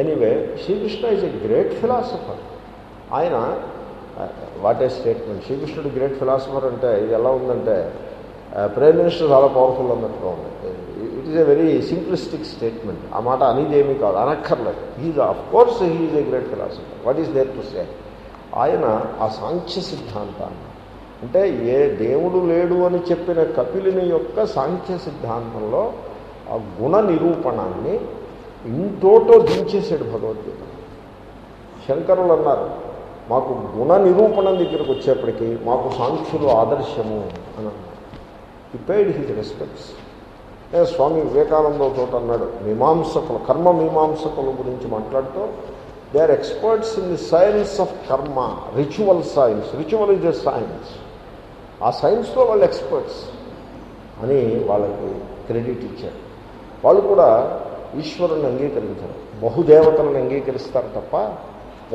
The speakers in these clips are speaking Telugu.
Anyway Srikrishna is a great philosopher ఆయన వాట్ ఏ స్టేట్మెంట్ శ్రీకృష్ణుడు గ్రేట్ ఫిలాసఫర్ అంటే ఇది ఎలా ఉందంటే uh, ప్రైమ్ మినిస్టర్ చాలా పవర్ఫుల్ అన్నట్టుగా ఉంది. It is a very simplistic statement ఆ మాట అనేదేమీ కాదు అనక్కర్లేదు. He's of course he's a great philosopher what is there to say ఆయన ఆ సాంఖ్య సిద్ధాంతాన్ని అంటే ఏ దేవుడు లేడు అని చెప్పిన కపిలుని యొక్క సాంఖ్య సిద్ధాంతంలో ఆ గుణ నిరూపణాన్ని ఇంతోటో దించేశాడు భగవద్గీత. శంకరులు అన్నారు మాకు గుణ నిరూపణ దగ్గరకు వచ్చేప్పటికీ మాకు సాంఖ్యులు ఆదర్శము అని అన్నారు. He paid his respects Swami Vivekananda తోట అన్నాడు మీమాంసకులు కర్మ మీమాంసకుల గురించి మాట్లాడుతూ they are experts in the science of karma ritual science ritual is a science ఆ సైన్స్లో వాళ్ళు ఎక్స్పర్ట్స్ అని వాళ్ళకి క్రెడిట్ ఇచ్చారు వాళ్ళు కూడా ఈశ్వరుని అంగీకరించరు. బహుదేవతలను అంగీకరిస్తారు తప్ప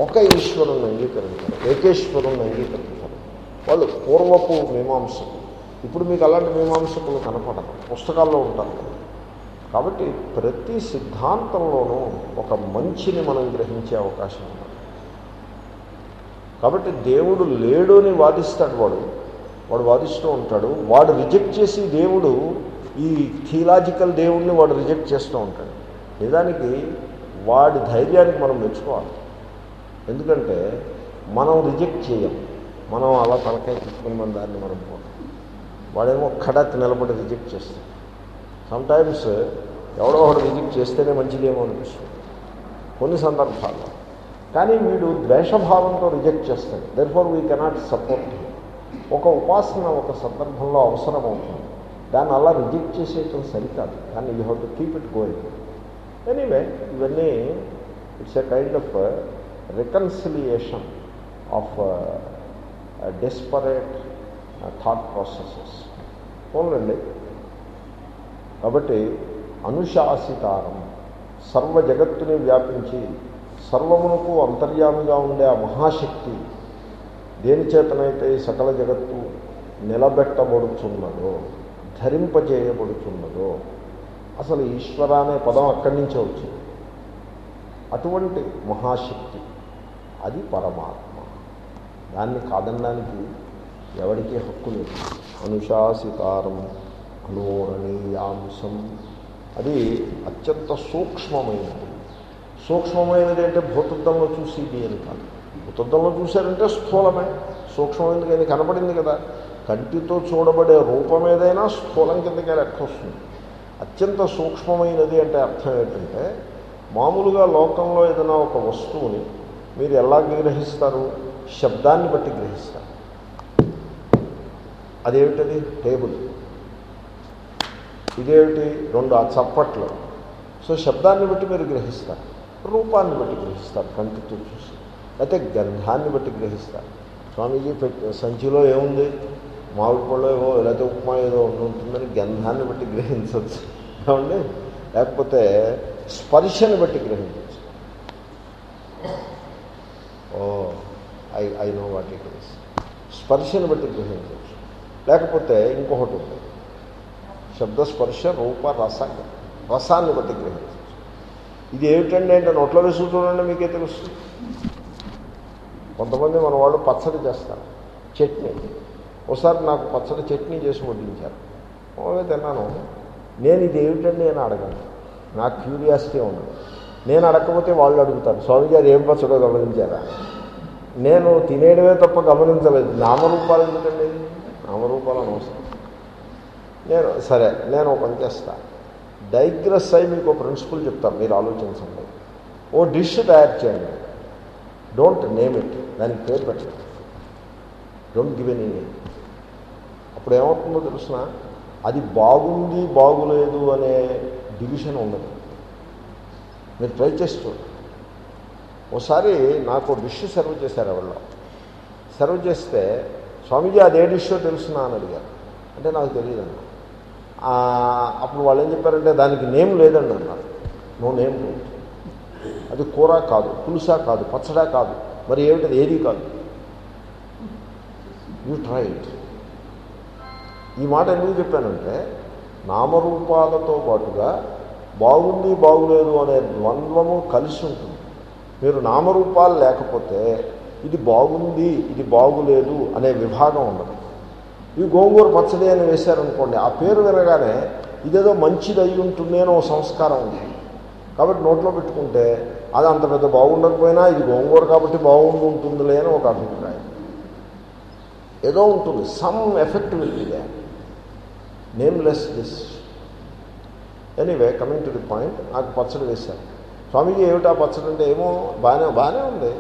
ఒక ఈశ్వరుని అంగీకరించరు. ఏకేశ్వరుని అంగీకరించరు. వాళ్ళు పూర్వపు మీమాంసకులు. ఇప్పుడు మీకు అలాంటి మీమాంసకులు కనపడరు. పుస్తకాల్లో ఉంటారు కాబట్టి ప్రతి సిద్ధాంతంలోనూ ఒక మంచిని మనం గ్రహించే అవకాశం ఉంది. కాబట్టి దేవుడు లేడు అని వాదిస్తాడు వాడు. వాడు వాదిస్తూ ఉంటాడు. వాడు రిజెక్ట్ చేసి దేవుడు ఈ థియలాజికల్ దేవుణ్ణి వాడు రిజెక్ట్ చేస్తూ ఉంటాడు. నిజానికి వాడి ధైర్యానికి మనం మెచ్చుకోవాలి. ఎందుకంటే మనం రిజెక్ట్ చేయం. మనం అలా తలకాయ తీసుకుని మన దాన్ని మనం పోతాం. వాడేమో ఖడక్ నిలబడి రిజెక్ట్ చేస్తాం సమ్టైమ్స్ ఎవడో ఒకడు రిజెక్ట్ చేస్తేనే మంచిదేమో అనిపిస్తుంది. కొన్ని సందర్భాల్లో. కానీ వీడు ద్వేషభావంతో రిజెక్ట్ చేస్తాడు. Therefore we cannot support ఒక ఉపాసన ఒక సందర్భంలో అవసరం అవుతుంది. దాన్ని అలా రిజెక్ట్ చేసేయటం సరికాదు. కానీ you have to keep it going anyway ఇవన్నీ it's a kind of reconciliation of desperate thought processes పోలండి కాబట్టి అనుశాసితారం సర్వ జగత్తుని వ్యాపించి సర్వమునకు అంతర్యామిగా ఉండే ఆ మహాశక్తి దేని చేతనైతే ఈ సకల జగత్తు నిలబెట్టబడుచున్నదో ధరింపజేయబడుచున్నదో అసలు ఈశ్వర అనే పదం అక్కడి నుంచే వచ్చింది. అటువంటి మహాశక్తి అది పరమాత్మ. దాన్ని కాదనడానికి ఎవరికీ హక్కు లేదు. అనుశాసితారం అనోరణీయాంశం. అది అత్యంత సూక్ష్మమైనది. సూక్ష్మమైనది అంటే భూతద్దంలో చూసేది అని కాదు. భూతద్దంలో చూశారంటే స్థూలమే. సూక్ష్మమైనది కానీ కనపడింది కదా? కంటితో చూడబడే రూపం ఏదైనా స్థూలం కిందకే లెక్క వస్తుంది అత్యంత సూక్ష్మమైనది అంటే అర్థం ఏంటంటే మామూలుగా లోకంలో ఏదైనా ఒక వస్తువుని మీరు ఎలా గ్రహిస్తారు? శబ్దాన్ని బట్టి గ్రహిస్తారు. అదేమిటది? టేబుల్. ఇదేమిటి? రెండు ఆ చప్పట్లు. సో శబ్దాన్ని బట్టి మీరు గ్రహిస్తారు. రూపాన్ని బట్టి గ్రహిస్తారు కంటితో చూసి. అయితే గంధాన్ని బట్టి గ్రహిస్తారు. స్వామీజీ పెట్టి సంచిలో ఏముంది? మామిడి పళ్ళు ఏవో లేకపోతే ఉప్మా ఏదో ఉంటుందని గంధాన్ని బట్టి గ్రహించవచ్చు. ఏమండి? లేకపోతే స్పర్శని బట్టి గ్రహించవచ్చు. ఓ I I know what it is. స్పర్శని బట్టి గ్రహించవచ్చు. లేకపోతే ఇంకొకటి ఉంది శబ్దస్పర్శ రూప రస రసాన్ని బట్టి గ్రహించవచ్చు. ఇది ఏమిటండి అంటే నోట్లో వేసి చూడండి మీకే తెలుస్తుంది. కొంతమంది మన వాళ్ళు పచ్చడి చేస్తారు. చట్నీ. ఒకసారి నాకు పచ్చడి చట్నీ చేసి వడ్డించారు. తిన్నాను. నేను ఇది ఏమిటండి అని అడగను. నాకు క్యూరియాసిటీ ఉండదు. నేను అడగకపోతే వాళ్ళు అడుగుతారు స్వామి గారు ఏం పచ్చడో గమనించారా? నేను తినేయడమే తప్ప గమనించలేదు. నామరూపాలు ఎందుకండి? నామరూపాలు అనవసరం. నేను సరే నేను ఒక పని చేస్తాను డైగ్రెస్ అయి మీకు ప్రిన్సిపల్ చెప్తాను మీరు ఆలోచించండి. ఓ డిష్ తయారు చేయండి. Don't name it. దానికి పేరు పెట్టండి. Don't give any name. అప్పుడు ఏమవుతుందో తెలుసిన అది బాగుంది బాగులేదు అనే డివిజన్ ఉండదు మీరు ట్రై చేసి చూడండి. ఒకసారి నాకు డిష్ సర్వ్ చేశారు ఎవరిలో సర్వ్ చేస్తే స్వామీజీ అదే డిషో తెలుసునా అని అడిగారు. అంటే నాకు తెలియదు అన్న. అప్పుడు వాళ్ళు ఏం చెప్పారంటే దానికి నేమ్ లేదండి అన్నారు. నో నేమ్ లేదు. అది కూర కాదు పులుసా కాదు పచ్చడా కాదు. మరి ఏమిటది ఏది కాదు? యూ ట్రై ఇట్ ఈ మాట ఎందుకు చెప్పానంటే నామరూపాలతో పాటుగా బాగుంది బాగులేదు అనే ద్వంద్వము కలిసి ఉంటుంది. మీరు నామరూపాలు లేకపోతే ఇది బాగుంది ఇది బాగులేదు అనే విభాగం ఉండదు. ఈ గోంగూర పచ్చడి అని వేశారనుకోండి ఆ పేరు వినగానే ఇదేదో మంచిది అయి ఉంటుంది అని ఓ సంస్కారం ఉంది. కాబట్టి నోట్లో పెట్టుకుంటే అది అంత పెద్ద బాగుండకపోయినా ఇది గోంగూర కాబట్టి బాగుండి ఉంటుందిలే అని ఒక అభిప్రాయం. ఏదో ఉంటుంది some effect will be nameless this anyway coming to the point నాకు పచ్చడి వేశారు. స్వామీజీ ఏమిటా పచ్చడి అంటే ఏమో బాగానే బాగానే ఉంది.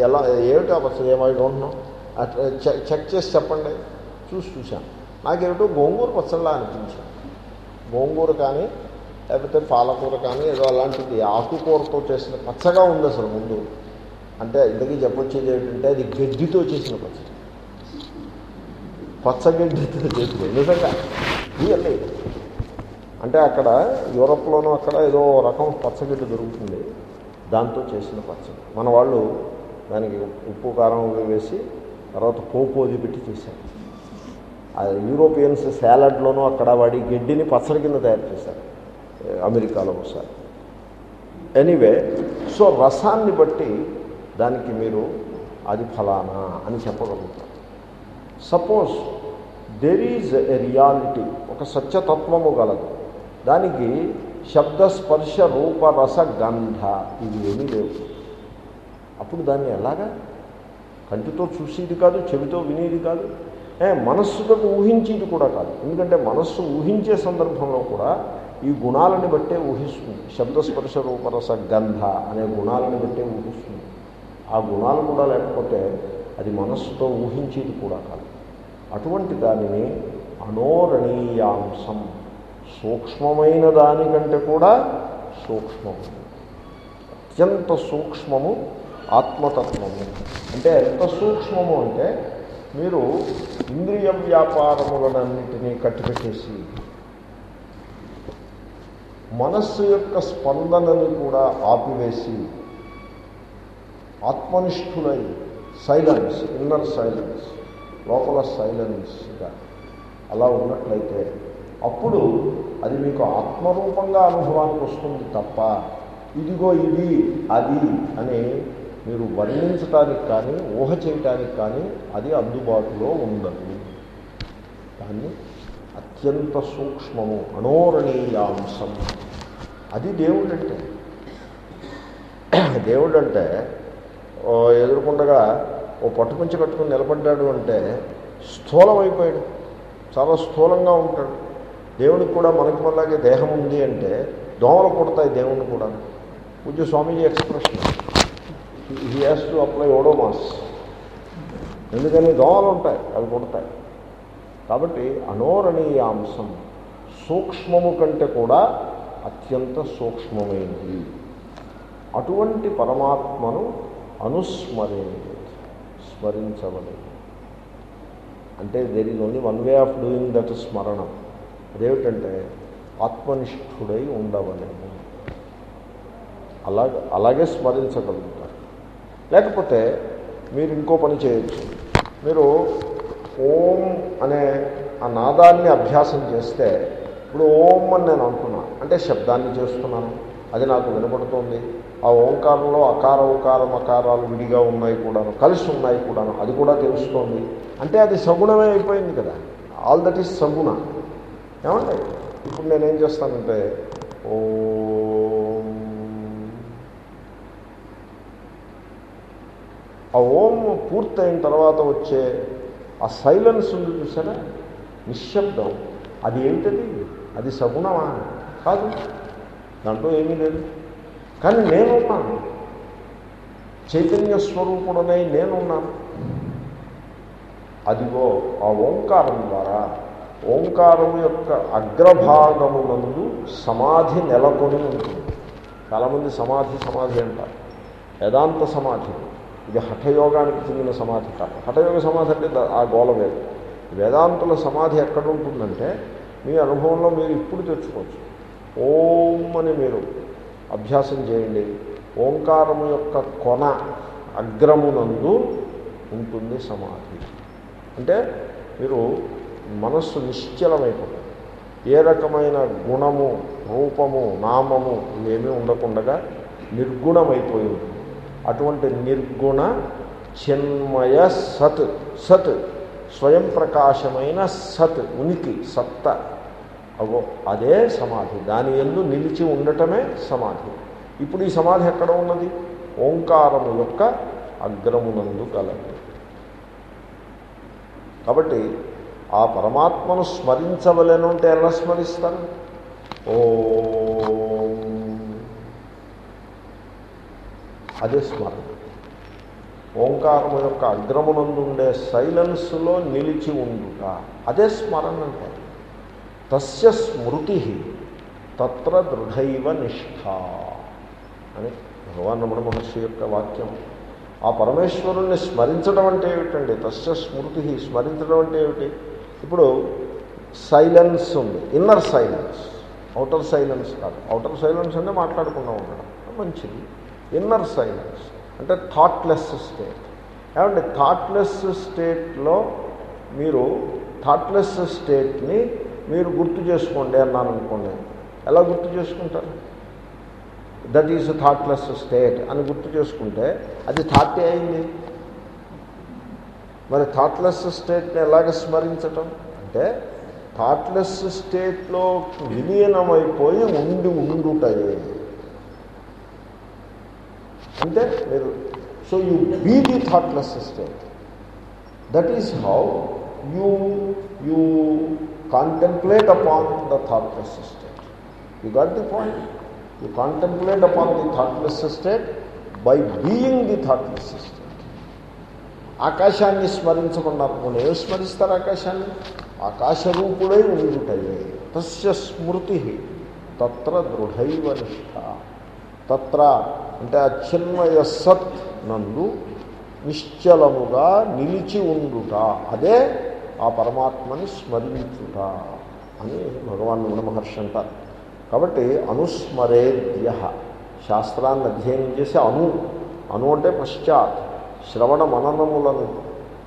ఎలా ఏమిటా పచ్చడి? ఏమో ఐ డోంట్ నో అట్లా చెక్ చెక్ చేసి చెప్పండి. చూసి చూశాను. నాకేమిటో గోంగూర పచ్చడిలా అనిపించింది. గోంగూర కానీ లేకపోతే పాలకూర కానీ ఏదో అలాంటిది ఆకుకూరతో చేసిన పచ్చగా ఉంది అసలు ముందు. అంటే ఇంతకీ చెప్పొచ్చేది ఏంటంటే అది గడ్డితో చేసిన పచ్చడి. పచ్చగడ్డితో చేసింది. నిజంగా. రియల్లీ అంటే అక్కడ యూరప్లోనూ అక్కడ ఏదో రకం పచ్చగడ్డి దొరుకుతుంది. దాంతో చేసిన పచ్చడి. మన వాళ్ళు దానికి ఉప్పు కారం వేసి తర్వాత పోపు అది పెట్టి చేశారు. యూరోపియన్స్ సాలడ్లోనూ అక్కడ వాడి గడ్డిని పచ్చడి కింద తయారు చేశారు. అమెరికాలో ఒకసారి. ఎనీవే సో రసాన్ని బట్టి దానికి మీరు అది ఫలానా అని చెప్పగలుగుతారు. Suppose there is a reality ఒక సత్యతత్వము గలదు. దానికి శబ్ద స్పర్శ రూప రస గంధ ఇవి ఏమీ లేవు. అప్పుడు దాన్ని ఎలాగా? కంటితో చూసేది కాదు చెవితో వినేది కాదు. ఏ మనస్సుతో ఊహించేది కూడా కాదు. ఎందుకంటే మనస్సు ఊహించే సందర్భంలో కూడా ఈ గుణాలని బట్టే ఊహిస్తుంది. శబ్దస్పర్శ రూపరస గంధ అనే గుణాలని బట్టే ఊహిస్తుంది. ఆ గుణాలు కూడా లేకపోతే అది మనస్సుతో ఊహించేది కూడా కాదు. అటువంటి దానిని అనోరణీయాంశం. సూక్ష్మమైన దానికంటే కూడా సూక్ష్మము. అత్యంత సూక్ష్మము ఆత్మతత్వము. అంటే ఎంత సూక్ష్మము అంటే మీరు ఇంద్రియ వ్యాపారములన్నింటినీ కట్టిపెట్టేసి మనస్సు యొక్క స్పందనని కూడా ఆపివేసి ఆత్మనిష్ఠులై సైలెన్స్ ఇన్నర్ సైలెన్స్ లోపల సైలెన్స్గా అలా ఉన్నట్లయితే అప్పుడు అది మీకు ఆత్మరూపంగా అనుభవానికి వస్తుంది తప్ప ఇదిగో ఇది అది అని మీరు వర్ణించటానికి కానీ ఊహ చేయటానికి కానీ అది అందుబాటులో ఉండదు. దాన్ని అత్యంత సూక్ష్మము అణోరణీయాంశం అది దేవుడంటే. దేవుడంటే ఓ ఎదుర్కొండగా ఓ పట్టుకుంచి కట్టుకుని నిలబడ్డాడు అంటే స్థూలమైపోయాడు. చాలా స్థూలంగా ఉంటాడు. దేవుడికి కూడా మనకి మనలాగే దేహం ఉంది అంటే దోమలు పుడతాయి దేవుణ్ణి కూడా. పూజ Swamiji expression he has to apply Odomos ఎందుకని? దోమలు ఉంటాయి అవి పుడతాయి కాబట్టి అనోరణీయాంశం సూక్ష్మము కంటే కూడా అత్యంత సూక్ష్మమైనది అటువంటి పరమాత్మను అనుస్మరణి స్మరించవలేదు. అంటే there is only one way of doing that స్మరణం. అదేమిటంటే ఆత్మనిష్ఠుడై ఉండవలేము. అలాగే అలాగే స్మరించగలుగుతారు. లేకపోతే మీరు ఇంకో పని చేయొచ్చు. మీరు ఓం అనే ఆ నాదాన్ని అభ్యాసం చేస్తే ఇప్పుడు ఓం అని నేను అంటున్నాను అంటే శబ్దాన్ని చేస్తున్నాను. అది నాకు వినపడుతోంది. ఆ ఓంకారంలో అకార ఉకారం అకారాలు విడిగా ఉన్నాయి కూడాను కలిసి ఉన్నాయి కూడాను అది కూడా తెలుస్తోంది. అంటే అది సగుణమే అయిపోయింది కదా. ఆల్ దట్ ఈస్ సగుణ. ఏమండి? ఇప్పుడు నేనేం చేస్తానంటే ఓ. ఆ ఓం పూర్తయిన తర్వాత వచ్చే ఆ సైలెన్స్ ఉంది చూసారా? నిశ్శబ్దం. అది ఏమిటది అది సగుణమా? కాదు. దాంట్లో ఏమీ లేదు. కానీ నేనున్నాను. చైతన్య స్వరూపుడనై నేనున్నాను. అదిగో ఆ ఓంకారం ద్వారా ఓంకారం యొక్క అగ్రభాగమునందు సమాధి నెలకొని ఉంటుంది. చాలామంది సమాధి సమాధి అంటారు. వేదాంత సమాధి. ఇది హఠయోగానికి చెందిన సమాధి కాదు. హఠయోగ సమాధి అంటే ఆ గోల వేరు వేదాంతుల సమాధి ఎక్కడ ఉంటుందంటే మీ అనుభవంలో మీరు ఇప్పుడు తెచ్చుకోవచ్చు. ఓం అని మీరు అభ్యాసం చేయండి. ఓంకారము యొక్క కొన అగ్రమునందు ఉంటుంది సమాధి. అంటే మీరు మనస్సు నిశ్చలమైపోతుంది. ఏ రకమైన గుణము రూపము నామము ఇవేమీ ఉండకుండగా నిర్గుణమైపోయి ఉంటుంది. అటువంటి నిర్గుణ చిన్మయ సత్ సత్ స్వయం ప్రకాశమైన సత్ ఉనికి సత్త అగో అదే సమాధి. దాని ఎందు నిలిచి ఉండటమే సమాధి. ఇప్పుడు ఈ సమాధి ఎక్కడ ఉన్నది? ఓంకారము యొక్క అగ్రమునందు కలదు. కాబట్టి ఆ పరమాత్మను స్మరించవలను అంటే ఎలా స్మరిస్తారు? ఓ. అదే స్మరణ. ఓంకారము యొక్క అగ్రమునందు ఉండే సైలెన్స్లో నిలిచి ఉండుట. అదే స్మరణ అంటే. తస్య స్మృతి తత్ర దృఢైవ నిష్ఠ అని భగవాన్ రమణ మహర్షి యొక్క వాక్యం. ఆ పరమేశ్వరుణ్ణి స్మరించడం అంటే ఏమిటండి? తస్య స్మృతి స్మరించడం అంటే ఏమిటి? ఇప్పుడు సైలెన్స్ ఉంది ఇన్నర్ సైలెన్స్ అవుటర్ సైలెన్స్ కాదు. అవుటర్ సైలెన్స్ అంటే మాట్లాడకుండా ఉండడం మంచిది. ఇన్నర్ సైలెన్స్ అంటే థాట్లెస్ స్టేట్. ఏమంటే థాట్లెస్ స్టేట్లో మీరు థాట్లెస్ స్టేట్ని మీరు గుర్తు చేసుకోండి అన్నాను అనుకోండి. ఎలా గుర్తు చేసుకుంటారు? దట్ ఈజ్ థాట్లెస్ స్టేట్ అని గుర్తు చేసుకుంటే అది థాటే అయింది? మరి థాట్లెస్ స్టేట్ని ఎలాగ స్మరించటం? అంటే థాట్లెస్ స్టేట్లో విలీనమైపోయి ఉండి ఉండుటయే అంటే మీరు so you be the thoughtless state that is how you you contemplate upon the thoughtless state you got the point you contemplate upon the thoughtless state by being the thoughtless state ఆకాశాన్ని స్మరించమన్నారు ఏం స్మరిస్తారు ఆకాశాన్ని? ఆకాశరూపుడై ఉండుటయే. తస్య స్మృతి తత్ర దృఢైవ నిష్ట. తత్ర అంటే అచ్ఛిన్మయ సత్ నందు నిశ్చలముగా నిలిచి ఉండుట. అదే ఆ పరమాత్మని స్మరించుట అని భగవాన్ రమణ మహర్షి అంటారు. కాబట్టి అనుస్మరేద్య. శాస్త్రాన్ని అధ్యయనం చేసి అను అను అంటే పశ్చాత్ శ్రవణ మననములను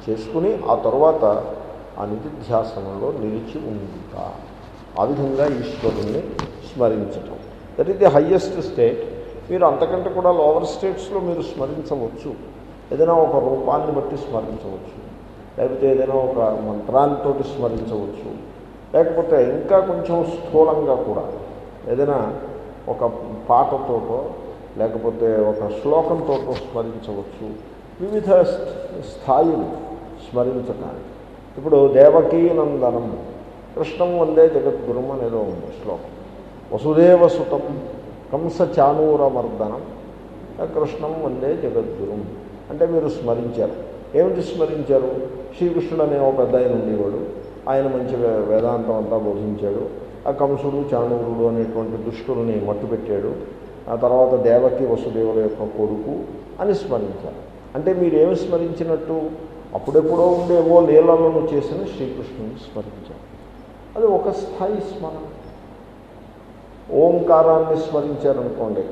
చేసుకుని ఆ తర్వాత ఆ నిధిధ్యాసనంలో నిలిచి ఉండుట. ఆ విధంగా ఈశ్వరుణ్ణి స్మరించటం. That is the highest state మీరు అంతకంటే కూడా లోవర్ స్టేట్స్లో మీరు స్మరించవచ్చు. ఏదైనా ఒక రూపాన్ని బట్టి స్మరించవచ్చు. లేకపోతే ఏదైనా ఒక మంత్రాంతో స్మరించవచ్చు. లేకపోతే ఇంకా కొంచెం స్థూలంగా కూడా ఏదైనా ఒక పాటతోటో లేకపోతే ఒక శ్లోకంతో స్మరించవచ్చు. వివిధ స్థాయిలు స్మరించటానికి. ఇప్పుడు దేవకీ నందనం కృష్ణం వందే జగద్గురుం అనేదో ఉంది శ్లోకం. వసుదేవసుతం కంసచానూరమర్దనం కృష్ణం వందే జగద్గురుం. అంటే మీరు స్మరించారు. ఏమిటి స్మరించారు? శ్రీకృష్ణుడు అనే ఒక పెద్ద ఆయన ఉండేవాడు. ఆయన మంచి వేదాంతం అంతా బోధించాడు. ఆ కంసుడు చాణూరుడు అనేటువంటి దుష్టుల్ని మట్టుపెట్టాడు. ఆ తర్వాత దేవకి వసుదేవుల యొక్క కొడుకు అని స్మరించారు. అంటే మీరు ఏమి స్మరించినట్టు? అప్పుడెప్పుడో ఉండేవో లీలలను చేసిన శ్రీకృష్ణుని స్మరించారు. అది ఒక స్థాయి స్మరణ. ఓంకారాన్ని స్మరించారనుకోండి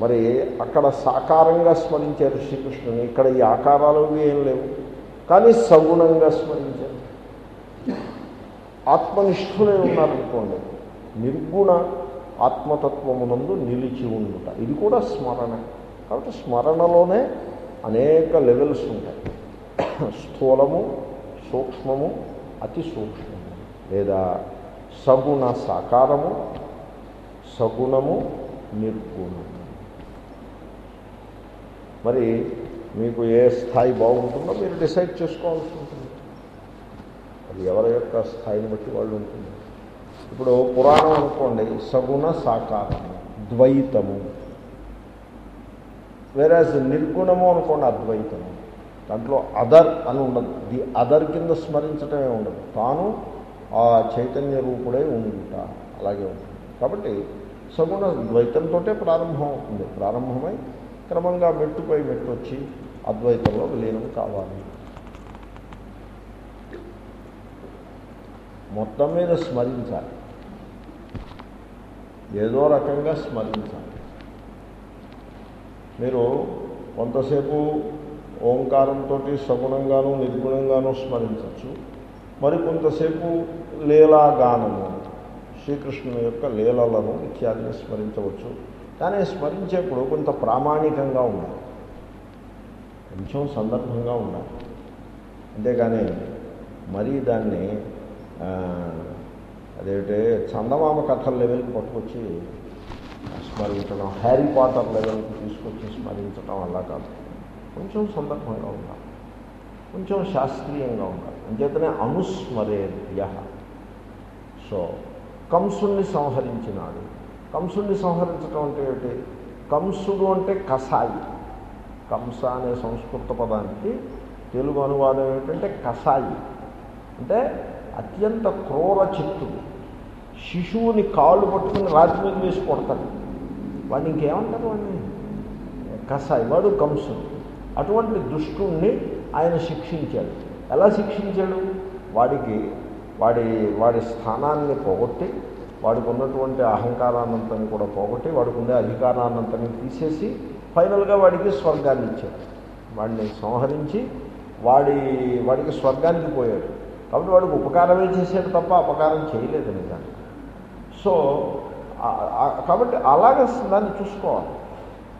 మరి అక్కడ సాకారంగా స్మరించారు శ్రీకృష్ణుని. ఇక్కడ ఈ ఆకారాలు ఏం లేవు. కానీ సగుణంగా స్మరించారు. ఆత్మనిష్ఠులే ఉన్నారనుకోండి నిర్గుణ ఆత్మతత్వమునందు నిలిచి ఉండుట. ఇది కూడా స్మరణ. కాబట్టి స్మరణలోనే అనేక లెవెల్స్ ఉంటాయి. స్థూలము సూక్ష్మము అతి సూక్ష్మము. లేదా సగుణ సాకారము సగుణము నిర్గుణము. మరి మీకు ఏ స్థాయి బాగుంటుందో మీరు డిసైడ్ చేసుకోవాల్సి ఉంటుంది. అది ఎవరి యొక్క స్థాయిని బట్టి వాళ్ళు ఉంటుంది. ఇప్పుడు పురాణం అనుకోండి సగుణ సాకారము ద్వైతము. వేరాజ్ నిర్గుణము అనుకోండి అద్వైతము. దాంట్లో అదర్ అని ఉండదు. ది అదర్ కింద స్మరించటమే ఉండదు. తాను ఆ చైతన్య రూపుడై ఉంట అలాగే ఉంటుంది. కాబట్టి సగుణ ద్వైతంతో ప్రారంభం అవుతుంది. ప్రారంభమై క్రమంగా మెట్టుపై మెట్టు వచ్చి అద్వైతంలో విలీనం కావాలి. మొత్తం మీద స్మరించాలి. ఏదో రకంగా స్మరించాలి. మీరు కొంతసేపు ఓంకారంతో సగుణంగాను నిర్గుణంగాను స్మరించవచ్చు మరి కొంతసేపు లీలాగానము శ్రీకృష్ణుని యొక్క లీలలను ఇత్యాదిని స్మరించవచ్చు. దాన్ని స్మరించేప్పుడు కొంత ప్రామాణికంగా ఉండాలి. కొంచెం సందర్భంగా ఉండాలి. అంతేగాని మరీ దాన్ని అదేంటే చందమామ కథల లెవెల్కి పట్టుకొచ్చి స్మరించడం హ్యారీ పాటర్ లెవెల్కి తీసుకొచ్చి స్మరించడం అలా కాదు. కొంచెం సందర్భంగా ఉండాలి. కొంచెం శాస్త్రీయంగా ఉండాలి. అంచేతనే అనుస్మరేభ్య సో కంసుల్ని సంహరించినాడు. కంసుడిని సంహరించడం అంటే ఏమిటి? కంసుడు అంటే కసాయి. కంస అనే సంస్కృత పదానికి తెలుగు అనువాదం ఏమిటంటే కషాయి అంటే అత్యంత క్రూర చిత్తుడు. శిశువుని కాళ్ళు పట్టుకుని రాత్రి మీద వేసి కొడతాడు. వాడిని ఇంకేమంటారు వాడిని? కషాయి వాడు కంసుడు. అటువంటి దుష్టుణ్ణి ఆయన శిక్షించాడు. ఎలా శిక్షించాడు? వాడికి వాడి వాడి స్థానాన్ని పోగొట్టి వాడికి ఉన్నటువంటి అహంకారాన్నంతని కూడా పోగొట్టి వాడికి ఉండే అధికారాన్నంతని తీసేసి ఫైనల్గా వాడికి స్వర్గాన్ని ఇచ్చాడు. వాడిని సంహరించి వాడి వాడికి స్వర్గానికి పోయాడు. కాబట్టి వాడికి ఉపకారమే చేశాడు తప్ప అపకారం చేయలేదు నిజానికి. సో కాబట్టి అలాగే దాన్ని చూసుకోవాలి.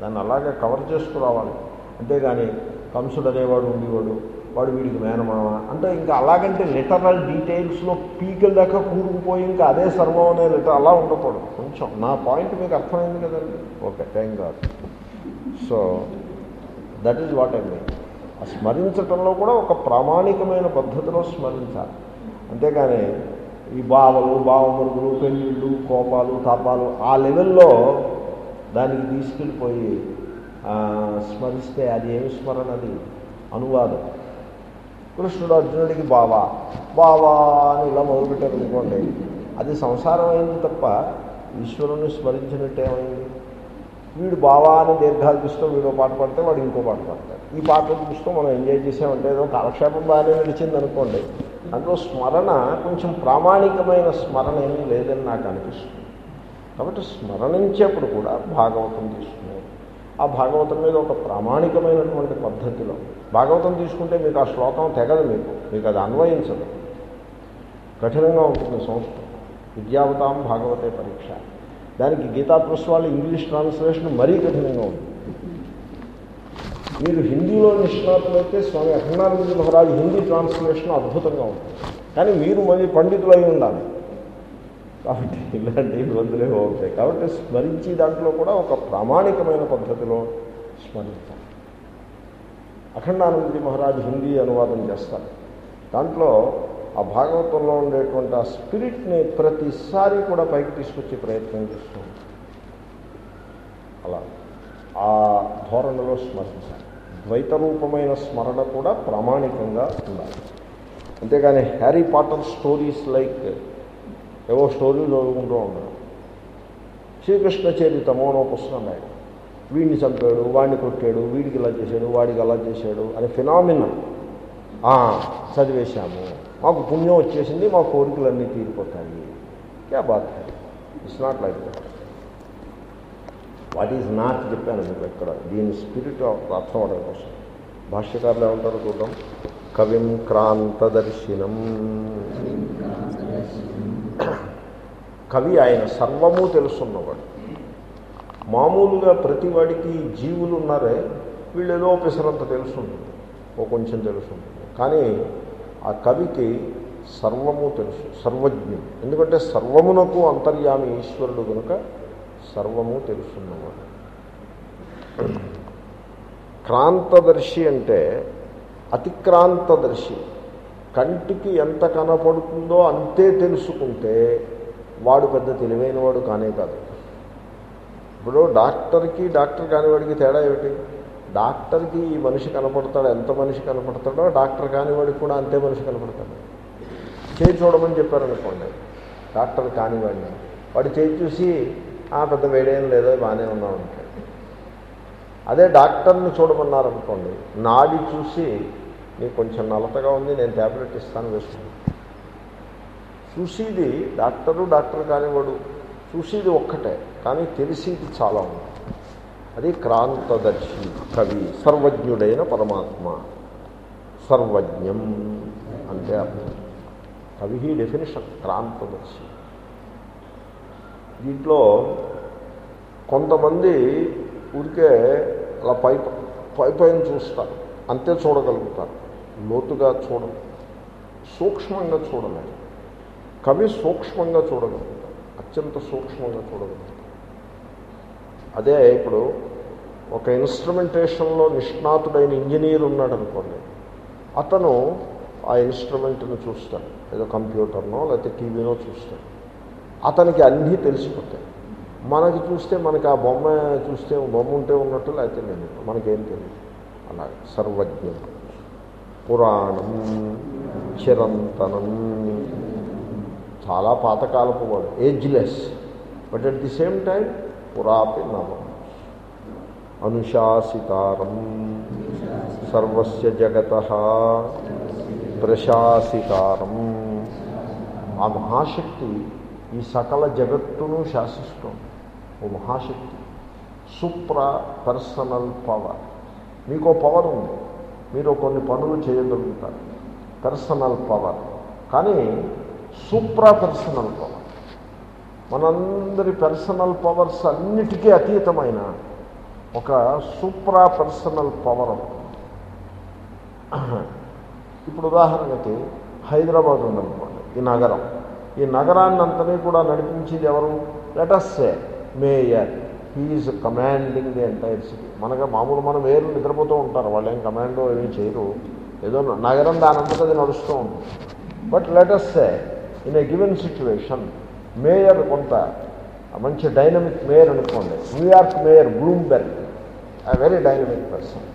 దాన్ని అలాగే కవర్ చేసుకురావాలి. అంతేగాని కంసుడు అనేవాడు ఉండేవాడు. వాడు వీడికి మేనమామ. అంటే ఇంకా అలాగంటే లిటరల్ డీటెయిల్స్లో పీకల దాకా కూరుకుపోయి ఇంకా అదే సర్వం అనే లిటర్ అలా ఉండకూడదు. కొంచెం నా పాయింట్ మీకు అర్థమైంది కదండి? Okay thank God so that is what I mean ఆ స్మరించటంలో కూడా ఒక ప్రామాణికమైన పద్ధతిలో స్మరించాలి. అంతేగాని ఈ బావలు బావమరుగులు పెళ్ళిళ్ళు కోపాలు తాపాలు ఆ లెవెల్లో దానికి తీసుకెళ్ళిపోయి స్మరిస్తే అది ఏమి స్మరణ అది? అనువాదం. కృష్ణుడు అర్జునుడికి బావా. బావా అని ఇలా మొదలుపెట్టారు అనుకోండి. అది సంసారం అయింది తప్ప ఈశ్వరుని స్మరించినట్టు ఏమైంది? వీడు బావా అని దీర్ఘాలు చూస్తూ వీడో పాట పాడితే వాడు ఇంకో పాట పాడతాడు. ఈ పాటలు చూస్తూ మనం ఎంజాయ్ చేసామంటే ఏదో కాలక్షేపం బాగానే నడిచింది అనుకోండి. అందులో స్మరణ కొంచెం ప్రామాణికమైన స్మరణ ఏమీ లేదని నాకు అనిపిస్తుంది. కాబట్టి స్మరణించేప్పుడు కూడా భాగవతం తీసుకున్నాయి ఆ భాగవతం మీద ఒక ప్రామాణికమైనటువంటి పద్ధతిలో భాగవతం తీసుకుంటే మీకు ఆ శ్లోకం తెగదు మీకు. మీకు అది అన్వయించదు. కఠినంగా ఉంటుంది సంస్కృతం. విద్యావతాం భాగవతే పరీక్ష. దానికి గీతా పురస్వాళ్ళు ఇంగ్లీష్ ట్రాన్స్లేషన్ మరీ కఠినంగా ఉంది. మీరు హిందీలో నిష్ణాతులైతే స్వామి అఖండానంద మహారాజు హిందీ ట్రాన్స్లేషన్ అద్భుతంగా ఉంటుంది. కానీ మీరు మళ్ళీ పండితులై ఉండాలి. కాబట్టి ఇలాంటి ఇబ్బందులే అవుతాయి కాబట్టి స్మరించి దాంట్లో కూడా ఒక ప్రామాణికమైన పద్ధతిలో స్మరించాలి. అఖండానందజీ మహారాజు హిందీ అనువాదం చేస్తారు. దాంట్లో ఆ భాగవతంలో ఉండేటువంటి ఆ స్పిరిట్ని ప్రతిసారి కూడా పైకి తీసుకొచ్చే ప్రయత్నం చేస్తూ అలా ఆ ధోరణిలో స్మరించాలి. ద్వైత రూపమైన స్మరణ కూడా ప్రామాణికంగా ఉండాలి. అంతేగాని హ్యారీ పాటర్ స్టోరీస్ లైక్ ఏవో స్టోరీలు చదువుకుంటూ ఉండడం శ్రీకృష్ణ చరితము అనో పుస్తకం రాయడం వీడిని చంపాడు వాడిని కొట్టాడు వీడికి ఇలా చేశాడు వాడికి అలా చేశాడు అని ఫినామిన. చదివేశాము. మాకు పుణ్యం వచ్చేసింది మా కోరికలన్నీ తీరిపోతాయి. క్యా bath it's not like that what is not చెప్పాను మీకు ఎక్కడ దీని స్పిరిట్ అర్థం అవడం కోసం. భాష్యకారులు ఏమంటారు చూద్దాం. కవిం క్రాంతదర్శినం. కవి ఆయన సర్వము తెలుసున్నవాడు. మామూలుగా ప్రతి వాడికి జీవులు ఉన్నారే వీళ్ళు ఏదో పిసరంత తెలుసుంటుంది ఓ కొంచెం తెలుసుంటుంది కానీ ఆ కవికి సర్వము తెలుసు సర్వజ్ఞుడు. ఎందుకంటే సర్వమునకు అంతర్యామి ఈశ్వరుడు కనుక సర్వము తెలుసున్నవాడు. క్రాంతదర్శి అంటే అతిక్రాంతదర్శి. కంటికి ఎంత కనపడుతుందో అంతే తెలుసుకుంటే వాడు పెద్ద తెలివైనవాడు కానే కాదు. ఇప్పుడు డాక్టర్కి డాక్టర్ కానివాడికి తేడా ఏమిటి? డాక్టర్కి ఈ మనిషి కనపడతాడు ఎంత మనిషి కనపడతాడో డాక్టర్ కానివాడికి కూడా అంతే మనిషి కనపడతాడు. చేయి చూడమని చెప్పారనుకోండి డాక్టర్ కానివాడిని వాడు చేయి చూసి "ఆ, పెద్ద వేడేం లేదో బాగానే ఉన్నాం అంటే. అదే డాక్టర్ని చూడమన్నారనుకోండి నాడి చూసి నీకు కొంచెం నలతగా ఉంది నేను ట్యాబ్లెట్ ఇస్తాను వేసుకున్నాను చూసేది డాక్టరు డాక్టర్ కానివాడు చూసేది ఒక్కటే కానీ తెలిసేది చాలా ఉంది. అది క్రాంతదర్శి కవి సర్వజ్ఞుడైన పరమాత్మ. సర్వజ్ఞం అంటే అర్థం. కవి డెఫినేషన్ క్రాంతదర్శి. దీంట్లో కొంతమంది ఊరికే అలా పై పై పైన చూస్తారు. అంతే చూడగలుగుతారు. లోతుగా చూడరు. సూక్ష్మంగా చూడలేదు కవి సూక్ష్మంగా చూడగలుగుతారు. అత్యంత సూక్ష్మంగా చూడగలుగుతారు అదే ఇప్పుడు ఒక ఇన్స్ట్రుమెంటేషన్లో నిష్ణాతుడైన ఇంజనీర్ ఉన్నాడు అనుకోండి అతను ఆ ఇన్స్ట్రుమెంట్ను చూస్తాడు. ఏదో కంప్యూటర్నో లేకపోతే టీవీనో చూస్తాడు. అతనికి అన్నీ తెలిసిపోతాయి. మనకి చూస్తే మనకి ఆ బొమ్మ చూస్తే బొమ్మ ఉంటే ఉన్నట్టు లేకపోతే లేదు. మనకేం తెలియదు. అలాగే సర్వజ్ఞం పురాణం చిరంతనం చాలా పాతకాలపు వాడు ageless but at the same time పురాపి నవం. అనుశాసితారం. సర్వస్య జగత ప్రశాసితారం. ఆ మహాశక్తి ఈ సకల జగత్తును శాసిస్తోంది. ఓ మహాశక్తి. సూప్ర పర్సనల్ పవర్ మీకు పవర్ ఉంది. మీరు కొన్ని పనులు చేయగలుగుతారు. పర్సనల్ పవర్ కానీ సూప్రా పర్సనల్ పవర్ మనందరి పర్సనల్ పవర్స్ అన్నిటికీ అతీతమైన ఒక సూప్రా పర్సనల్ పవర్ ఇప్పుడు ఉదాహరణకి హైదరాబాద్ ఉందనుకోండి ఈ నగరం. ఈ నగరాన్ని అంతనే కూడా నడిపించేది ఎవరు? Let us say mayor he is commanding the entire city మనగా మామూలు మనం వేరు నిద్రపోతూ ఉంటారు వాళ్ళు ఏం కమాండో ఏమీ చేయరు. ఏదో నగరం దాని అంతటా నడుస్తూ ఉంటుంది. But let us say in a given situation mayor కొంత మంచి డైనమిక్ మేయర్ అనుకోండి. న్యూయార్క్ మేయర్ బ్లూంబెర్గ్ ఆ వెరీ డైనమిక్ పర్సన్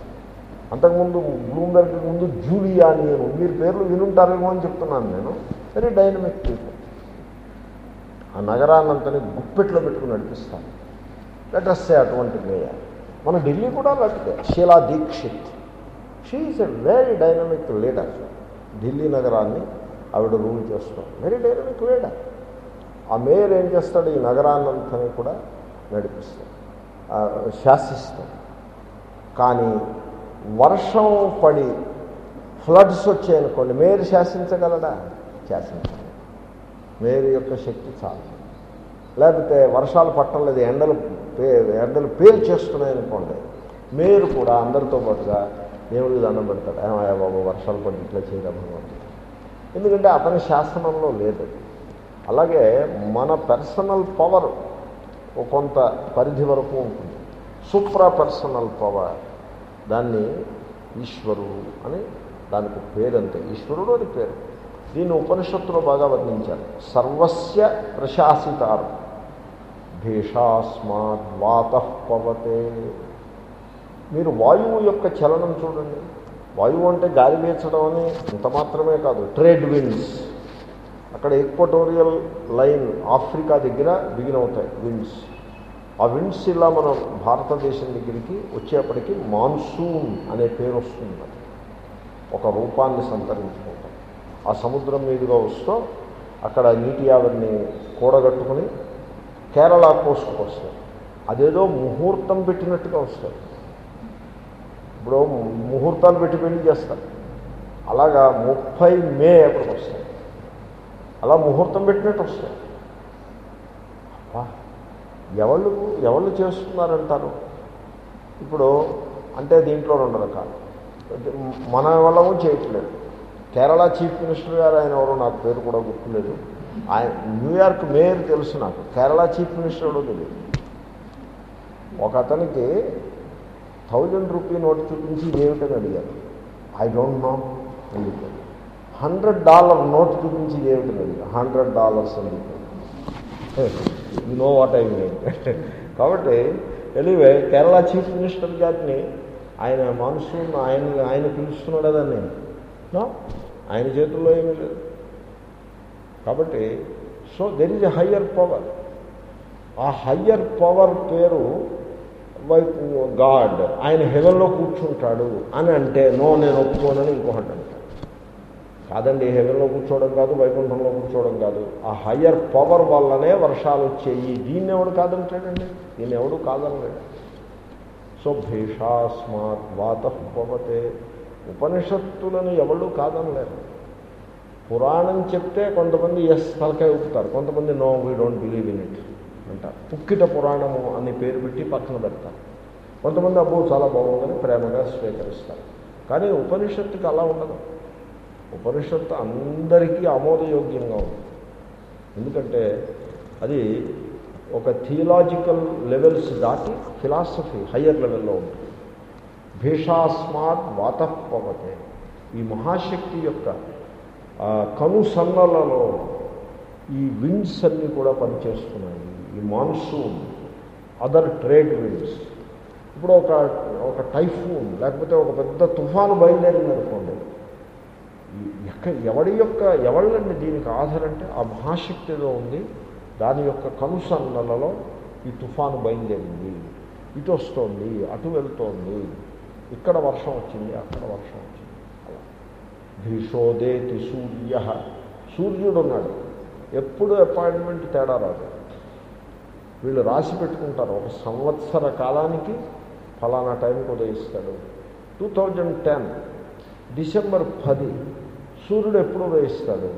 అంతకుముందు బ్లూమ్బెర్గ్ ముందు జూలియా అని మీరు పేర్లు వినుంటారేమో అని చెప్తున్నాను నేను. వెరీ డైనమిక్ పీపుల్ ఆ నగరాన్నంతని గుప్పెట్లో పెట్టుకుని నడిపిస్తాను లెటర్సే అటువంటి మేయర్ మన ఢిల్లీ కూడా అలాంటిదే. Sheila Dikshit she is a very dynamic leader Delhi నగరాన్ని ఆవిడ రూల్ చేస్తాం వెరీ డైనమిక్ వేడ ఆ మేయర్ ఏం చేస్తాడు? ఈ నగరాన్నంతని కూడా నడిపిస్తాడు. శాసిస్తాడు. కానీ వర్షం పడి ఫ్లడ్స్ వచ్చాయనుకోండి మేయర్ శాసించగలడా? శాసించగలడు మేయర్ యొక్క శక్తి చాలు. లేకపోతే వర్షాలు పట్టడం లేదు ఎండలు పే ఎండలు పేల్చేస్తున్నాయనుకోండి చేస్తున్నాయి అనుకోండి మేయర్ కూడా అందరితో పాటుగా దేవుడికి దండం పెడతాడు? ఏమయ్యా బాబు వర్షాలు పడి ఇట్లా చేయడం ఎందుకంటే అతని శాసనంలో లేదు. అలాగే మన పర్సనల్ పవర్ కొంత పరిధి వరకు ఉంటుంది. సూప్రా పర్సనల్ పవర్ దాన్ని ఈశ్వరుడు అని దానికి పేరంతే ఈశ్వరుడు అని పేరు. దీన్ని ఉపనిషత్తులో బాగా వర్ణించారు. సర్వస్య ప్రశాసితారు. భీషాస్మాత్ వాత పవతే. మీరు వాయువు యొక్క చలనం చూడండి. వాయువు అంటే గాలి వీచడం అని ఇంత మాత్రమే కాదు ట్రేడ్ విండ్స్. అక్కడ ఈక్వటోరియల్ లైన్ ఆఫ్రికా దగ్గర బిగిన్ అవుతాయి విండ్స్. ఆ విండ్స్ ఇలా మనం భారతదేశం దగ్గరికి వచ్చేప్పటికి మాన్సూన్ అనే పేరు వస్తుంది. ఒక రూపాన్ని సంతరించుకుంటాం. ఆ సముద్రం మీదుగా వస్తూ అక్కడ నీటి ఆవిరిని కూడగట్టుకుని కేరళ కోస్ట్కి వస్తాయి. అదేదో ముహూర్తం పెట్టినట్టుగా వస్తాయి. ఇప్పుడు ముహూర్తాలు పెట్టి పెళ్ళి చేస్తారు. అలాగా ముప్పై మే అప్పటికి వస్తాయి. అలా ముహూర్తం పెట్టినట్టు వస్తాయి. అబ్బా, ఎవళ్ళు ఎవళ్ళు చేస్తున్నారంటారు? ఇప్పుడు అంటే దీంట్లో రెండు రకాలు. మన వాళ్ళము చేయట్లేదు. కేరళ చీఫ్ మినిస్టర్ గారు ఆయన ఎవరో నాకు పేరు కూడా గుర్తులేదు. ఆయన న్యూయార్క్ మేయర్ తెలుసు నాకు. కేరళ చీఫ్ మినిస్టర్ ఎవరో తెలియదు. ఒక అతనికి థౌజండ్ రూపీ నోట్ చూపించి ఏమిటని అడిగారు. ఐ డోంట్ నో అని చెప్పారు. హండ్రెడ్ డాలర్ నోట్ చూపించి ఏమిటని అడిగారు. హండ్రెడ్ డాలర్స్ అని చెప్పారు. You know what I mean కాబట్టి ఎనీవే కేరళ చీఫ్ మినిస్టర్ గారిని ఆయన మాన్సూన్ ఆయన ఆయన పిలుస్తున్నాడు కదా నేను ఆయన చేతుల్లో ఏమీ లేదు. కాబట్టి so there is a higher power ఆ హయ్యర్ పవర్ పేరు వైపు గాడ్ ఆయన హెవెన్లో కూర్చుంటాడు అని అంటే నో నేను ఒప్పుకోనని ఇంకొకటి అంటాడు. కాదండి హెవెన్లో కూర్చోవడం కాదు వైకుంఠంలో కూర్చోవడం కాదు. ఆ హయ్యర్ పవర్ వల్లనే వర్షాలు వచ్చేయి. దీన్ని ఎవడు కాదంటాడండి? దీన్ని ఎవడు కాదనలేడు. సో భీషాస్మాత్ వాత పవతే ఉపనిషత్తులను ఎవళ్ళు కాదనలేరు. పురాణం చెప్తే కొంతమంది ఎస్ తలకాయ ఊపుతారు. కొంతమంది no we don't believe in it. అంటారు పుక్కిట పురాణము అని పేరు పెట్టి పక్కన పెడతారు. కొంతమంది అబ్బో చాలా బాగుందని ప్రేమగా స్వీకరిస్తారు. కానీ ఉపనిషత్తుకి అలా ఉండదు. ఉపనిషత్తు అందరికీ ఆమోదయోగ్యంగా ఉంది. ఎందుకంటే అది ఒక థియలాజికల్ లెవెల్స్ దాటి ఫిలాసఫీ హయ్యర్ లెవెల్లో ఉంటుంది భీషాస్మాత్ వాతపవతే. ఈ మహాశక్తి యొక్క కనుసన్నలలో ఈ విండ్స్ అన్నీ కూడా పనిచేస్తున్నాయి. ఈ మాన్సూన్ అదర్ ట్రేడ్ విండ్స్ ఇప్పుడు ఒక ఒక టైఫూన్ లేకపోతే ఒక పెద్ద తుఫాను బయలుదేరింది అనుకోండి ఎక్క ఎవడి యొక్క ఎవళ్ళండి దీనికి ఆధారంటే ఆ మహాశక్తిలో ఉంది దాని యొక్క కనుసన్నలలో ఈ తుఫాను బయలుదేరింది ఇటు వస్తోంది అటు వెళ్తోంది ఇక్కడ వర్షం వచ్చింది అక్కడ వర్షం వచ్చింది అలా. భీషోదేతి సూర్య. సూర్యుడు ఉన్నాడు ఎప్పుడు అపాయింట్మెంట్ తేడా రాదు. వీళ్ళు రాసి పెట్టుకుంటారు. ఒక సంవత్సర కాలానికి ఫలానా టైంకి ఉదయిస్తాడు. టూ థౌజండ్ టెన్ డిసెంబర్ పది సూర్యుడు ఎప్పుడు ఉదయిస్తాడు?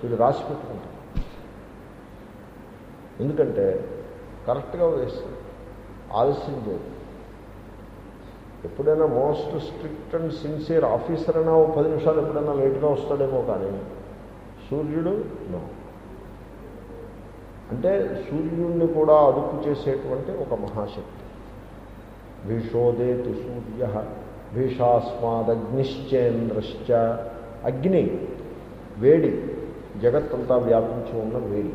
వీళ్ళు రాసి పెట్టుకుంటారు. ఎందుకంటే కరెక్ట్గా ఉదయిస్తాడు. ఆలస్యం చేయదు ఎప్పుడైనా most strict and sincere officer అయినా ఓ పది నిమిషాలు ఎప్పుడైనా లేట్గా వస్తాడేమో కానీ సూర్యుడు నో అంటే సూర్యుడిని కూడా అదుపు చేసేటువంటి ఒక మహాశక్తి. భీషోదేతి సూర్య భీషాస్మాదగ్నిశ్చేంద్రశ్చ అగ్ని వేడి జగత్తంతా వ్యాపించి ఉన్న వేడి.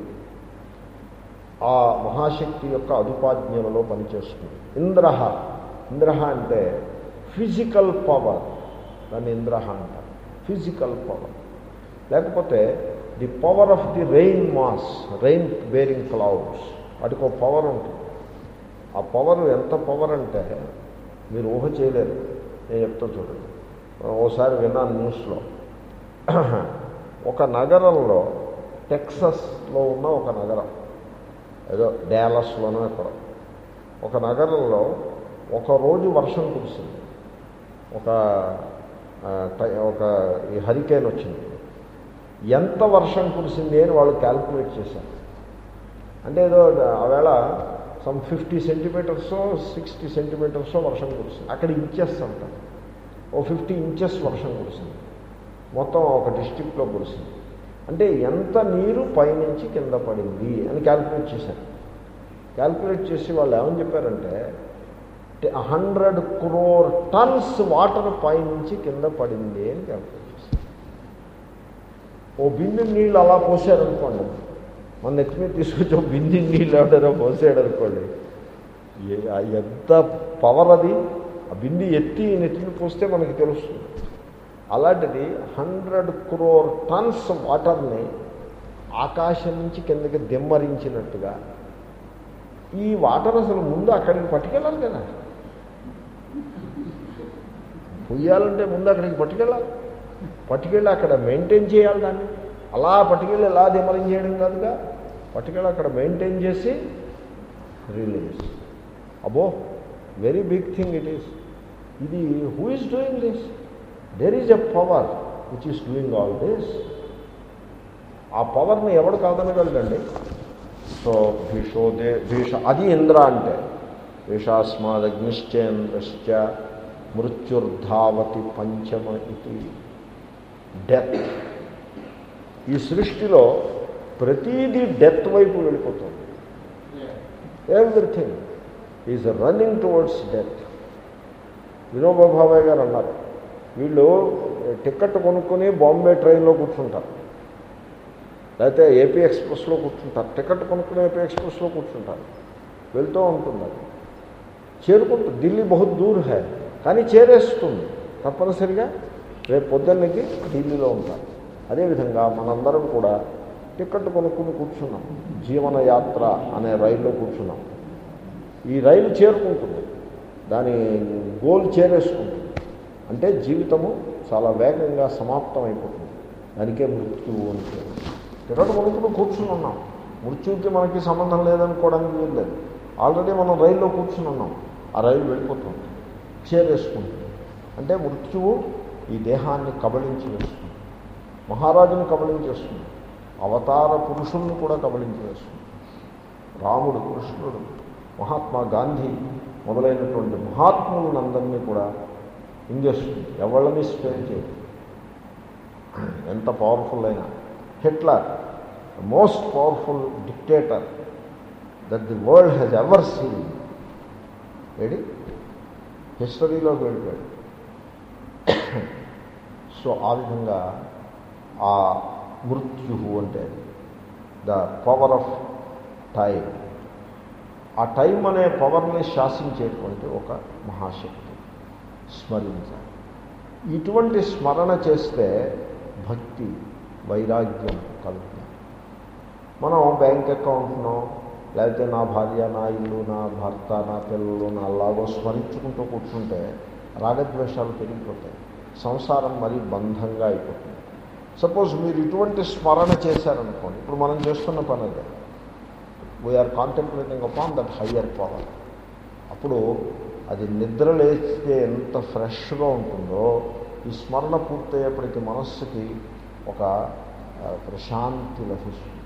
ఆ మహాశక్తి యొక్క అదుపాజ్ఞలలో పనిచేస్తుంది. ఇంద్ర ఇంద్ర అంటే ఫిజికల్ పవర్. దాన్ని ఇంద్ర అంటారు. Physical power. లేకపోతే the power of the rain mass rain bearing clouds వాటికి ఒక పవర్ ఉంటుంది. ఆ పవర్ ఎంత పవర్ అంటే మీరు ఊహ చేయలేరు. నేను చెప్తా చూడండి. ఓసారి విన్నాను న్యూస్లో. ఒక నగరంలో టెక్సస్లో ఉన్న ఒక నగరం ఏదో డ్యాలస్లోనో ఎక్కడ. ఒక నగరంలో ఒక రోజు వర్షం కురిసింది. ఒక ఒక ఈ హరికేన్ వచ్చింది. ఎంత వర్షం కురిసింది అని వాళ్ళు క్యాల్కులేట్ చేశారు. అంటే ఏదో ఆవేళ సమ్ ఫిఫ్టీ సెంటీమీటర్సో సిక్స్టీ సెంటీమీటర్సో వర్షం కురిసింది. అక్కడ ఇంచెస్ అంటారు ఓ ఫిఫ్టీ ఇంచెస్ వర్షం కురిసింది. మొత్తం ఒక డిస్టిక్లో కురిసింది. అంటే ఎంత నీరు పైనుంచి కింద పడింది అని క్యాల్కులేట్ చేశారు. క్యాల్కులేట్ చేసి వాళ్ళు ఏమని చెప్పారంటే హండ్రెడ్ క్రోర్ టన్స్ వాటర్ పైనుంచి కింద పడింది అని క్యాల్కులేట్ ఓ బిందు నీళ్ళు అలా పోసారనుకోండి మన నెక్స్ట్ మీద తీసుకొచ్చి ఓ బిందు నీళ్ళు ఎవడైనా పోసాడు అనుకోండి. ఎంత పవర్ అది? ఆ బింది ఎత్తి నెత్తిని పోస్తే మనకి తెలుస్తుంది. అలాంటిది హండ్రెడ్ క్రోర్ టన్స్ వాటర్ని ఆకాశం నుంచి కిందకి దిమ్మరించినట్టుగా ఈ వాటర్ అసలు ముందు అక్కడికి పట్టుకెళ్ళాలి కదా. పొయ్యాలంటే ముందు అక్కడికి పట్టుకెళ్ళాలి. పట్టుకెళ్ళి అక్కడ మెయింటైన్ చేయాలి దాన్ని. అలా పట్టుకెళ్ళి ఎలా దిమలం చేయడం కాదుగా? పట్టుకెళ్ళి అక్కడ మెయింటైన్ చేసి release above very big thing it is ఇది who is doing this there is a power which is doing all this ఆ పవర్ని ఎవడు కాదనగలడండి? సో భీషోదే భీష అది ఇంద్ర అంటే. భీషాస్మాదగ్నిశ్చేంద్రశ్చ మృత్యుర్ధావతి పంచమ ఇది. డెత్. ఈ సృష్టిలో ప్రతీదీ డెత్ వైపు వెళ్ళిపోతుంది. Everything is running towards death Vinoba garu అన్నారు. వీళ్ళు టికెట్ కొనుక్కొని బాంబే ట్రైన్లో కూర్చుంటారు. లేకపోతే ఏపీ ఎక్స్ప్రెస్లో కూర్చుంటారు. టికెట్ కొనుక్కుని ఏపీ ఎక్స్ప్రెస్లో కూర్చుంటారు. వెళ్తూ ఉంటుంది అది చేరుకుంటుంది ఢిల్లీ బహుత్ దూర్ హై. కానీ చేరేస్తుంది. తప్పనిసరిగా రేపు పొద్దున్నకి ఢిల్లీలో ఉంటారు అదేవిధంగా మనందరం కూడా టికెట్ కొనుక్కుని కూర్చున్నాం. జీవనయాత్ర అనే రైల్లో కూర్చున్నాం. ఈ రైలు చేరుకుంటుంది. దాని గోల్ చేరేసుకుంటుంది. అంటే జీవితము చాలా వేగంగా సమాప్తం అయిపోతుంది దానికే మృత్యువు అని పేరు. టికెట్ కొనుక్కుని కూర్చుని ఉన్నాం మృత్యుకి మనకి సంబంధం లేదనుకోవడానికి వీలు లేదు ఆల్రెడీ మనం రైల్లో కూర్చుని ఉన్నాం ఆ రైలు వెళ్ళిపోతుంది. చేరేసుకుంటుంది. అంటే మృత్యువు ఈ దేహాన్ని కబళించి వేస్తుంది మహారాజుని కబళించేస్తుంది. అవతార పురుషుల్ని కూడా కబళించి వేస్తుంది రాముడు కృష్ణుడు మహాత్మా గాంధీ మొదలైనటువంటి మహాత్ములందరినీ కూడా ఇంజేస్తుంది ఎవళ్ళని స్పేర్ చేయదు. ఎంత పవర్ఫుల్ అయినా. Hitler most powerful dictator that the world has ever seen AD? హిస్టరీలోకి వెళ్ళిపోయాడు. సో ఆ విధంగా ఆ మృత్యు అంటే ద పవర్ ఆఫ్ టైం ఆ టైం అనే పవర్ని శాసించేటువంటి ఒక మహాశక్తి స్మరించాలి. ఇటువంటి స్మరణ చేస్తే భక్తి వైరాగ్యం కలుగుతుంది. మనం బ్యాంక్ అకౌంట్ను లేకపోతే నా భార్య నా ఇల్లు నా భర్త నా పిల్లలు నా అలాగో స్మరించుకుంటూ కూర్చుంటే రాగద్వేషాలు పెరిగిపోతాయి. సంసారం మరీ బంధంగా అయిపోతుంది. సపోజ్ మీరు ఇటువంటి స్మరణ చేశారనుకోండి ఇప్పుడు మనం చేస్తున్న పని అదే. We are contemplating upon that higher power అప్పుడు అది నిద్ర లేస్తే ఎంత ఫ్రెష్గా ఉంటుందో ఈ స్మరణ పూర్తయ్యేప్పటికీ మనస్సుకి ఒక ప్రశాంతి లభిస్తుంది.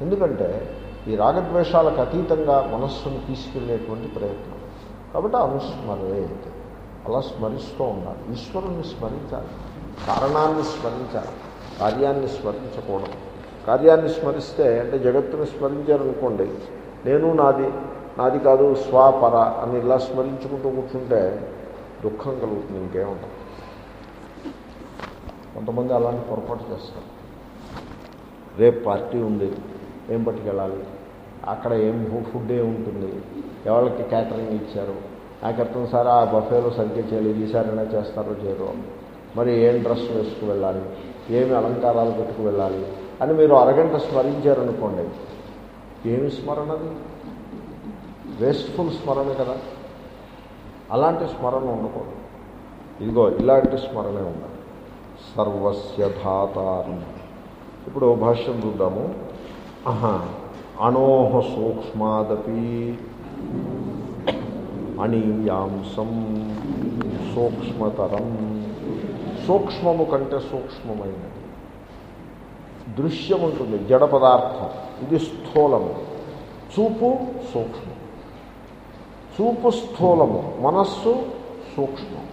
ఎందుకంటే ఈ రాగద్వేషాలకు అతీతంగా మనస్సును తీసుకెళ్ళేటువంటి ప్రయత్నం. కాబట్టి అనుస్మరేత్ అలా స్మరిస్తూ ఉండాలి. ఈశ్వరుణ్ణి స్మరించాలి. కారణాన్ని స్మరించాలి. కార్యాన్ని స్మరించకూడదు. కార్యాన్ని స్మరిస్తే అంటే జగత్తుని స్మరించారనుకోండి నేను నాది నాది కాదు స్వాపర అని ఇలా స్మరించుకుంటూ కూర్చుంటే దుఃఖం కలుగుతుంది ఇంకేముంటుంది కొంతమంది అలాంటి పొరపాటు చేస్తారు. రేపు పార్టీ ఉంది ఏం పట్టుకెళ్ళాలి? అక్కడ ఏం ఫుడ్ ఏముంటుంది ఉంటుంది? ఎవరికి క్యాటరింగ్ ఇచ్చారు? ఆ క్రితం సార్ ఆ బఫేలో సరిగ్గా చేయలేదు ఈసారైనా చేస్తారో చేయరు. మరి ఏం డ్రెస్ వేసుకు వెళ్ళాలి? ఏమి అలంకారాలు పెట్టుకు వెళ్ళాలి? అని మీరు అరగంట స్మరించారనుకోండి. ఏమి స్మరణది వేస్ట్ఫుల్ స్మరణ కదా. అలాంటి స్మరణ ఉండకూడదు. ఇదిగో ఇలాంటి స్మరణే ఉండాలి. సర్వస్య ధాతారం. ఇప్పుడు భాష్యం చూద్దాము. ఆహా అణోహ సూక్ష్మాదపి. అణీయాంసం సూక్ష్మతరం. సూక్ష్మము కంటే సూక్ష్మమైనది. దృశ్యం ఉంటుంది జడ పదార్థం. ఇది స్థూలము. చూపు సూక్ష్మం. చూపు స్థూలము. మనస్సు సూక్ష్మం.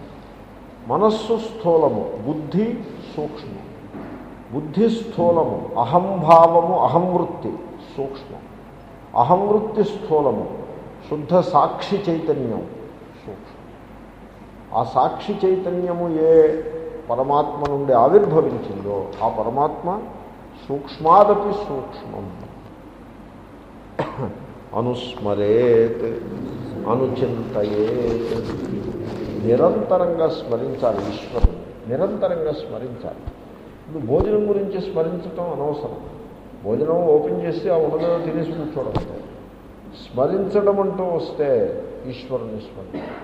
మనస్సు స్థూలము. బుద్ధి సూక్ష్మం. బుద్ధి స్థూలము. అహంభావము అహంవృత్తి సూక్ష్మం. అహంవృత్తి స్థూలము. శుద్ధ సాక్షి చైతన్యం. సూక్ష్మం ఆ సాక్షి చైతన్యము ఏ పరమాత్మ నుండి ఆవిర్భవించిందో ఆ పరమాత్మ సూక్ష్మాదపి సూక్ష్మం. అనుస్మరేత్ అనుచింతయేత్. నిరంతరంగా స్మరించాలి ఈశ్వరుడు. నిరంతరంగా స్మరించాలి. ఇప్పుడు భోజనం గురించి స్మరించటం అనవసరం. భోజనం ఓపెన్ చేసి ఆ ఉండదో తినేసి కూర్చోవడం స్మరించడం అంటూ వస్తే ఈశ్వరుని స్మరించడం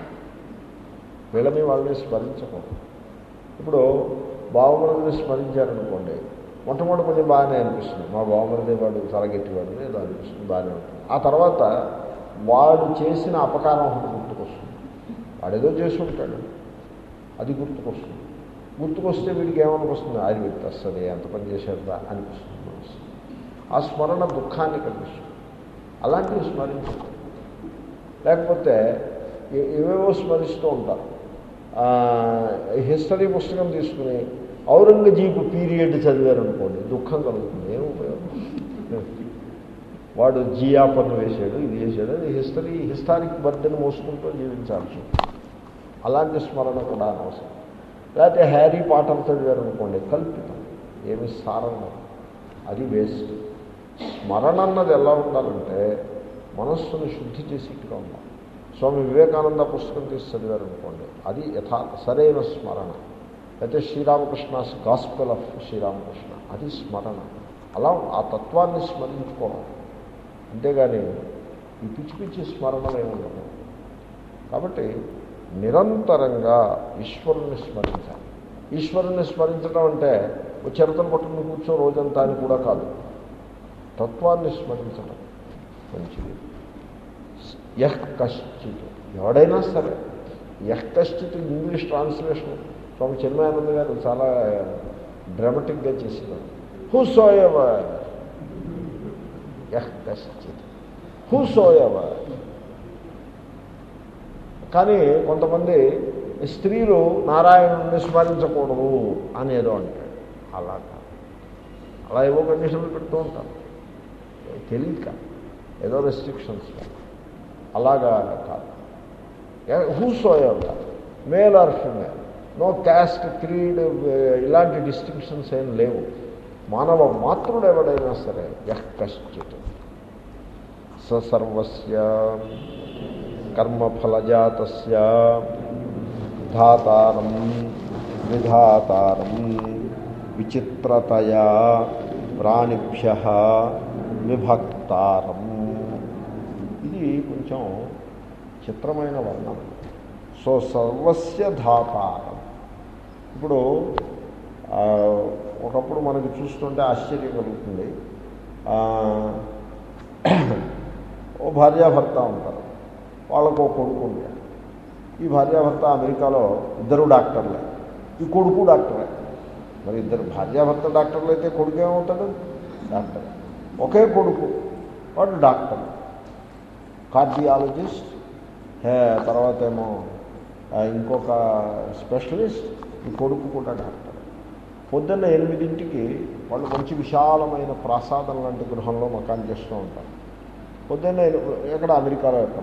వీళ్ళని వాళ్ళని స్మరించకూడదు. ఇప్పుడు బావమరుదిని స్మరించారనుకోండి మొట్టమొదటి కొంచెం బాగానే అనిపిస్తుంది. మా బావమరుదే వాడు చాలా గట్టివాడు ఏదో అనిపిస్తుంది బాగానే ఉంటుంది. ఆ తర్వాత వాడు చేసిన అపకారం ఒకటి గుర్తుకొస్తుంది. వాడు ఏదో చేసి ఉంటాడు అది గుర్తుకొస్తుంది. గుర్తుకొస్తే వీడికి ఏమనిపిస్తుంది వ్యక్తి వస్తుంది ఎంత పని చేసేదా అనిపిస్తుంది మనసు. ఆ స్మరణ దుఃఖాన్ని కలిగిస్తుంది. అలాంటివి స్మరించదు లేకపోతే ఏవేవో స్మరిస్తూ ఉంటారు హిస్టరీ పుస్తకం తీసుకుని ఔరంగజీబు పీరియడ్ చదివారనుకోండి దుఃఖం కలుగుతుంది ఏం ఉపయోగం? వాడు జియా పన్ను వేసాడు ఇది వేసాడు అది హిస్టరీ హిస్టారిక్ బర్త్ని మోసుకుంటూ జీవించాల్సి అలాంటి స్మరణ కూడా అనవసరం లేకపోతే హ్యారీ పాటర్ చదివారనుకోండి కల్పితం ఏమి సారం అది వేస్ట్. స్మరణ అన్నది ఎలా ఉండాలంటే మనస్సును శుద్ధి చేసేట్టుగా ఉండాలి. స్వామి వివేకానంద పుస్తకం తీసి చదివారనుకోండి అది యథా సరైన స్మరణ. అయితే శ్రీరామకృష్ణ గాస్పల్ ఆఫ్ శ్రీరామకృష్ణ అది స్మరణ. అలా ఆ తత్వాన్ని స్మరించుకోవడం అంతేగాని ఈ పిచ్చి పిచ్చి స్మరణలు ఉండదు కాబట్టి నిరంతరంగా ఈశ్వరుణ్ణి స్మరించాలి. ఈశ్వరుణ్ణి స్మరించడం అంటే ఓ చిరతలు పట్టుకుని కూర్చో రోజంతా అని కూడా కాదు. తత్వాన్ని స్మరించడం మంచిది. యహ్ కశ్చిత్. ఎవడైనా సరే యహ్ కశ్చిత్ ఇంగ్లీష్ ట్రాన్స్లేషన్. స్వామి చిన్మయానంద గారు చాలా డ్రామాటిక్గా చేసినారు. హూ సో యహ్ కశ్చిత్. హూ కానీ కొంతమంది స్త్రీలు నారాయణుని స్మరించకూడదు అనేదో అంటాడు. అలా అలా ఏవో కండిషన్లు పెడుతూ ఉంటారు. తెలియక ఏదో రెస్ట్రిక్షన్స్ అలాగా కాదు. Whosoever male or female no caste creed ఇలాంటి డిస్టింక్షన్స్ ఏం లేవు. మానవ మాతృడు ఎవడైనా సరే యహ్ కశ్చిత్ స సర్వస్య కర్మఫలజాతస్య ధాతారం విధాతారం విచిత్రతయా ప్రాణిభ్య విభక్తారం. ఇది కొంచెం చిత్రమైన వర్ణం. సో సర్వస్య ధాతారం. ఇప్పుడు ఒకప్పుడు మనకి చూస్తుంటే ఆశ్చర్యం కలుగుతుంది. ఓ భార్యాభర్త ఉంటారు. వాళ్ళకు ఒక కొడుకు ఉంటాడు ఈ భార్యాభర్త అమెరికాలో ఇద్దరు డాక్టర్లే. ఈ కొడుకు డాక్టరే. మరి ఇద్దరు భార్యాభర్త డాక్టర్లు అయితే కొడుకు ఏమవుతాడు డాక్టర్. ఒకే కొడుకు. వాడు డాక్టర్. కార్డియాలజిస్ట్. హే తర్వాత ఏమో ఇంకొక స్పెషలిస్ట్. ఈ కొడుకు కూడా డాక్టర్. పొద్దున్న ఎనిమిదింటికి వాళ్ళు మంచి విశాలమైన ప్రాసాదం లాంటి గృహంలో మకాన్ చేస్తూ ఉంటారు. పొద్దున్న ఎక్కడ? అమెరికాలో ఎక్కడ?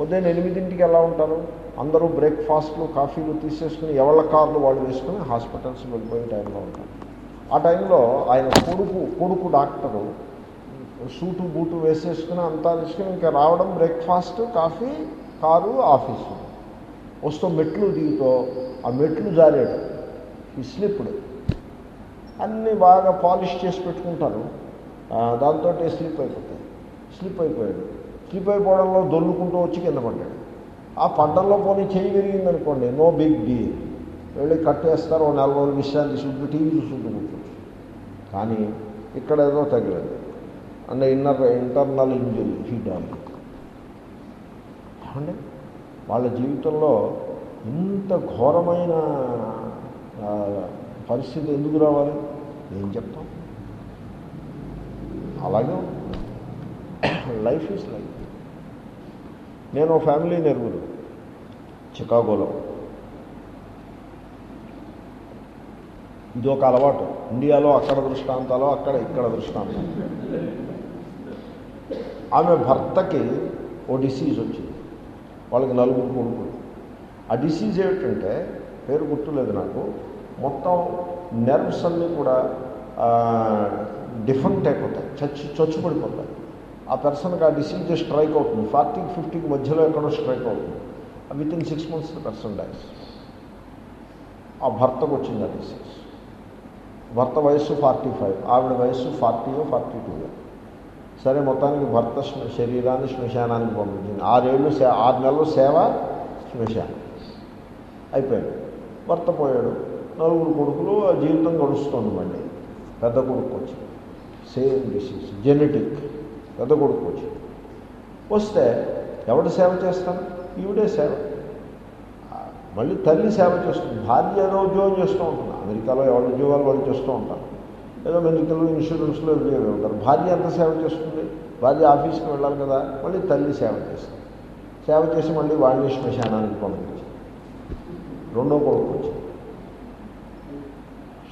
పొద్దున్న ఎనిమిదింటికి ఎలా ఉంటారు? అందరూ బ్రేక్ఫాస్ట్లు కాఫీలు తీసేసుకుని ఎవళ్ళ కార్లు వాళ్ళు వేసుకుని హాస్పిటల్స్ వెళ్ళిపోయే టైంలో ఉంటారు. ఆ టైంలో ఆయన కొడుకు కొడుకు డాక్టరు సూటు బూటు వేసేసుకుని అంతా తీసుకుని ఇంకా రావడం బ్రేక్ఫాస్ట్ కాఫీ కారు ఆఫీసు. వస్తూ మెట్లు దిగుతో ఆ మెట్లు జారాడు. ఈ స్లిప్డ్. అన్నీ బాగా పాలిష్ చేసి పెట్టుకుంటారు. దాంతో స్లిప్ అయిపోతాయి. స్లిప్ అయిపోయాడు. స్లిప్ అయిపోవడంలో దొల్లుకుంటూ వచ్చి కింద పడ్డాడు. ఆ పడ్డంలో పోనీ చేయి విరిగింది అనుకోండి నో బిగ్ డీల్. వెళ్ళి కట్టేస్తారు నెల రోజులు విశ్రాంతి చూసుకుంటూ టీవీ చూసుకుంటూ కూర్చోచ్చు కానీ ఇక్కడ ఏదో తగిలేదు. అంటే ఇన్నర్ ఇంటర్నల్ ఇంజురీ హీట్ ఏమండి? వాళ్ళ జీవితంలో ఇంత ఘోరమైన పరిస్థితి ఎందుకు రావాలి? ఏం చెప్తాం అలాగే లైఫ్ ఈజ్ లైఫ్. నేను ఫ్యామిలీ నెరుగురు చికాగోలో. ఇది ఒక అలవాటు. ఇండియాలో అక్కడ దృష్టాంతాలు అక్కడ ఇక్కడ దృష్టాంతాలు ఆమె భర్తకి ఓ డిసీజ్ వచ్చింది. వాళ్ళకి నలుగురు కొడుకులు ఆ డిసీజ్ ఏమిటంటే పేరు గుర్తులేదు నాకు మొత్తం నెర్వ్స్ అన్నీ కూడా డిఫరెంట్ అయిపోతాయి. చచ్చి చచ్చుపడిపోతాయి. ఆ పర్సన్కి ఆ డిసీజ్ స్ట్రైక్ అవుతుంది. ఫార్టీకి ఫిఫ్టీకి మధ్యలో ఎక్కడో స్ట్రైక్ అవుతుంది. Within six months person dies ఆ భర్తకు వచ్చింది ఆ డిసీజ్ భర్త వయస్సు ఫార్టీ ఫైవ్ ఆవిడ వయస్సు ఫార్టీయో ఫార్టీ టూయో సరే మొత్తానికి భర్త శరీరాన్ని శ్మశానానికి పంపించింది. ఆరేళ్ళు సే ఆరు నెలలు సేవ శ్మశానం. అయిపోయాడు భర్త పోయాడు. నలుగురు కొడుకులు జీవితం గడుస్తుంది మళ్ళీ. పెద్ద కొడుకు వచ్చింది. Same disease genetic. పెద్ద కొడుకు వచ్చింది. వస్తే ఎవడు సేవ చేస్తాను ఈవిడే సేవ. మళ్ళీ తల్లి సేవ చేస్తుంది. భార్య ఏదో ఉద్యోగం చేస్తూ ఉంటుంది అమెరికాలో ఎవరి ఉద్యోగాలు వాళ్ళు చేస్తూ ఉంటారు. ఏదో మెడికల్ ఇన్సూరెన్స్లో ఉద్యోగం ఉంటారు. భార్య ఎంత సేవ చేస్తుంది. భార్య ఆఫీస్కి వెళ్ళాలి కదా మళ్ళీ తల్లి సేవ చేస్తుంది. సేవ చేసి మళ్ళీ వాళ్ళని శ్మశానానికి పంపించింది రెండో కొడుకు వచ్చింది.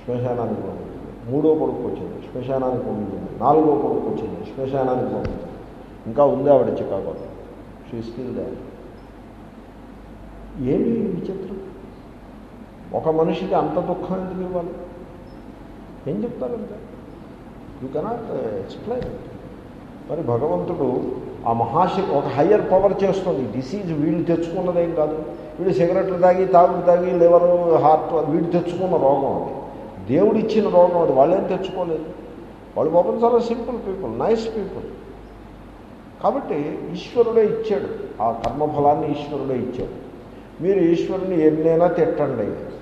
శ్మశానానికి పంపించింది మూడో కొడుకు వచ్చింది. శ్మశానానికి పంపించింది నాలుగో కొడుకు వచ్చింది. శ్మశానానికి పంపించింది ఇంకా ఉంది ఆవిడ చికాగోలో షీ స్టిల్ దే ఏమి విచిత్రం? ఒక మనిషికి అంత దుఃఖం ఎందుకు ఇవ్వాలి? ఏం చెప్తారంటే యూ కెనాట్ ఎక్స్ప్లెయిన్ మరి భగవంతుడు ఆ మహాశక్తి ఒక హయ్యర్ పవర్ చేస్తుంది. డిసీజ్ వీళ్ళు తెచ్చుకున్నదేం కాదు. వీడు సిగరెట్లు తాగి తాగుడు తాగి లివర్ హార్ట్ వీడు తెచ్చుకున్న రోగం అది. దేవుడు ఇచ్చిన రోగం అది. వాళ్ళేం తెచ్చుకోలేదు. వాళ్ళు పాపం చాలా సింపుల్ పీపుల్ నైస్ పీపుల్ కాబట్టి ఈశ్వరుడే ఇచ్చాడు. ఆ కర్మఫలాన్ని ఈశ్వరుడే ఇచ్చాడు. మీరు ఈశ్వరుని ఎన్నైనా తిట్టండి.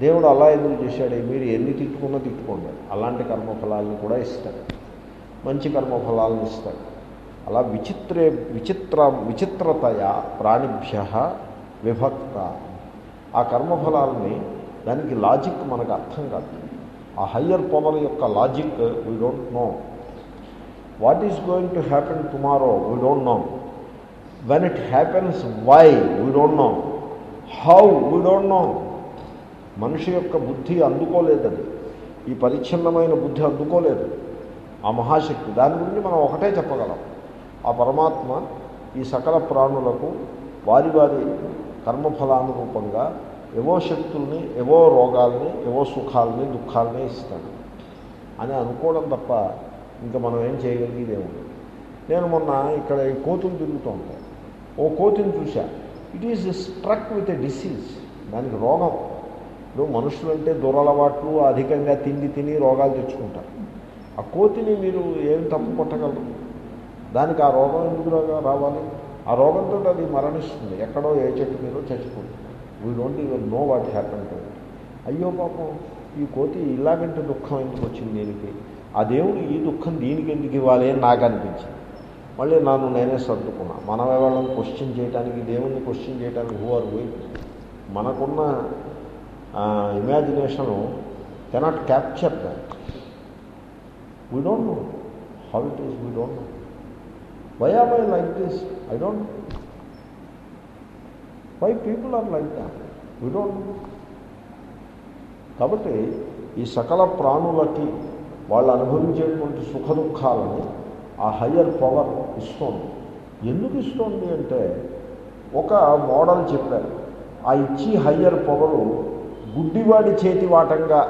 దేవుడు అలా ఎందుకు చేశాడు? మీరు ఎన్ని తిట్టుకున్నా తిట్టుకోండి. అలాంటి కర్మఫలాలను కూడా ఇస్తాడు. మంచి కర్మఫలాలను ఇస్తాడు. అలా విచిత్రే విచిత్ర విచిత్రతయ ప్రాణిభ్య విభక్త. ఆ కర్మఫలాలని దానికి లాజిక్ మనకు అర్థం కాదు. ఆ హయ్యర్ పవర్ యొక్క logic we don't know what is going to happen tomorrow we don't know when it happens why we don't know how we don't know మనిషి యొక్క బుద్ధి అందుకోలేదని ఈ పరిచ్ఛిన్నమైన బుద్ధి అందుకోలేదు. ఆ మహాశక్తి దాని గురించి మనం ఒకటే చెప్పగలం. ఆ పరమాత్మ ఈ సకల ప్రాణులకు వారి వారి కర్మఫలానురూపంగా ఏవో శక్తుల్ని ఏవో రోగాల్ని ఏవో సుఖాలని దుఃఖాలని ఇస్తాడు అని అనుకోవడం తప్ప ఇంకా మనం ఏం చేయగలిగేదేమో నేను మొన్న ఇక్కడ ఈ కోతులు తిరుగుతూ ఉంటాయి. ఓ కోతిని చూశా. It is struck with a disease దానికి రోగం. ఇప్పుడు మనుషులంటే దురలవాట్లు అధికంగా తిండి తిని రోగాలు తెచ్చుకుంటారు. ఆ కోతిని మీరు ఏం తప్పు కొట్టగలరు దానికి ఆ రోగం ఎందుకు రాగా- రావాలి? ఆ రోగంతో అది మరణిస్తుంది. ఎక్కడో ఏ చెట్టు మీదో చచ్చిపోతుంది. We don't even know what happen to అయ్యో పాపం ఈ కోతి ఇలాగంటే దుఃఖం ఎందుకు వచ్చింది దీనికి? ఆ దేవుడు ఈ దుఃఖం దీనికి ఎందుకు ఇవ్వాలి అని నాకు అనిపించింది. మళ్ళీ నన్ను నేనే సర్దుకున్నా. మనం వాళ్ళని క్వశ్చన్ చేయడానికి దేవుణ్ణి క్వశ్చన్ చేయడానికి హూ ఆర్ వై మనకున్న imagination cannot capture that we don't know how it is we don't know why are I like this I don't know why people are like that we don't know కాబట్టి ఈ సకల ప్రాణులకి వాళ్ళు అనుభవించేటువంటి సుఖ దుఃఖాలని ఆ హయ్యర్ పవర్ ఇస్తోంది. ఎందుకు ఇస్తోంది అంటే ఒక మోడల్ చెప్పారు. ఆ ఇచ్చి హయ్యర్ పవరు గుడ్డివాడి చేతి వాటంగా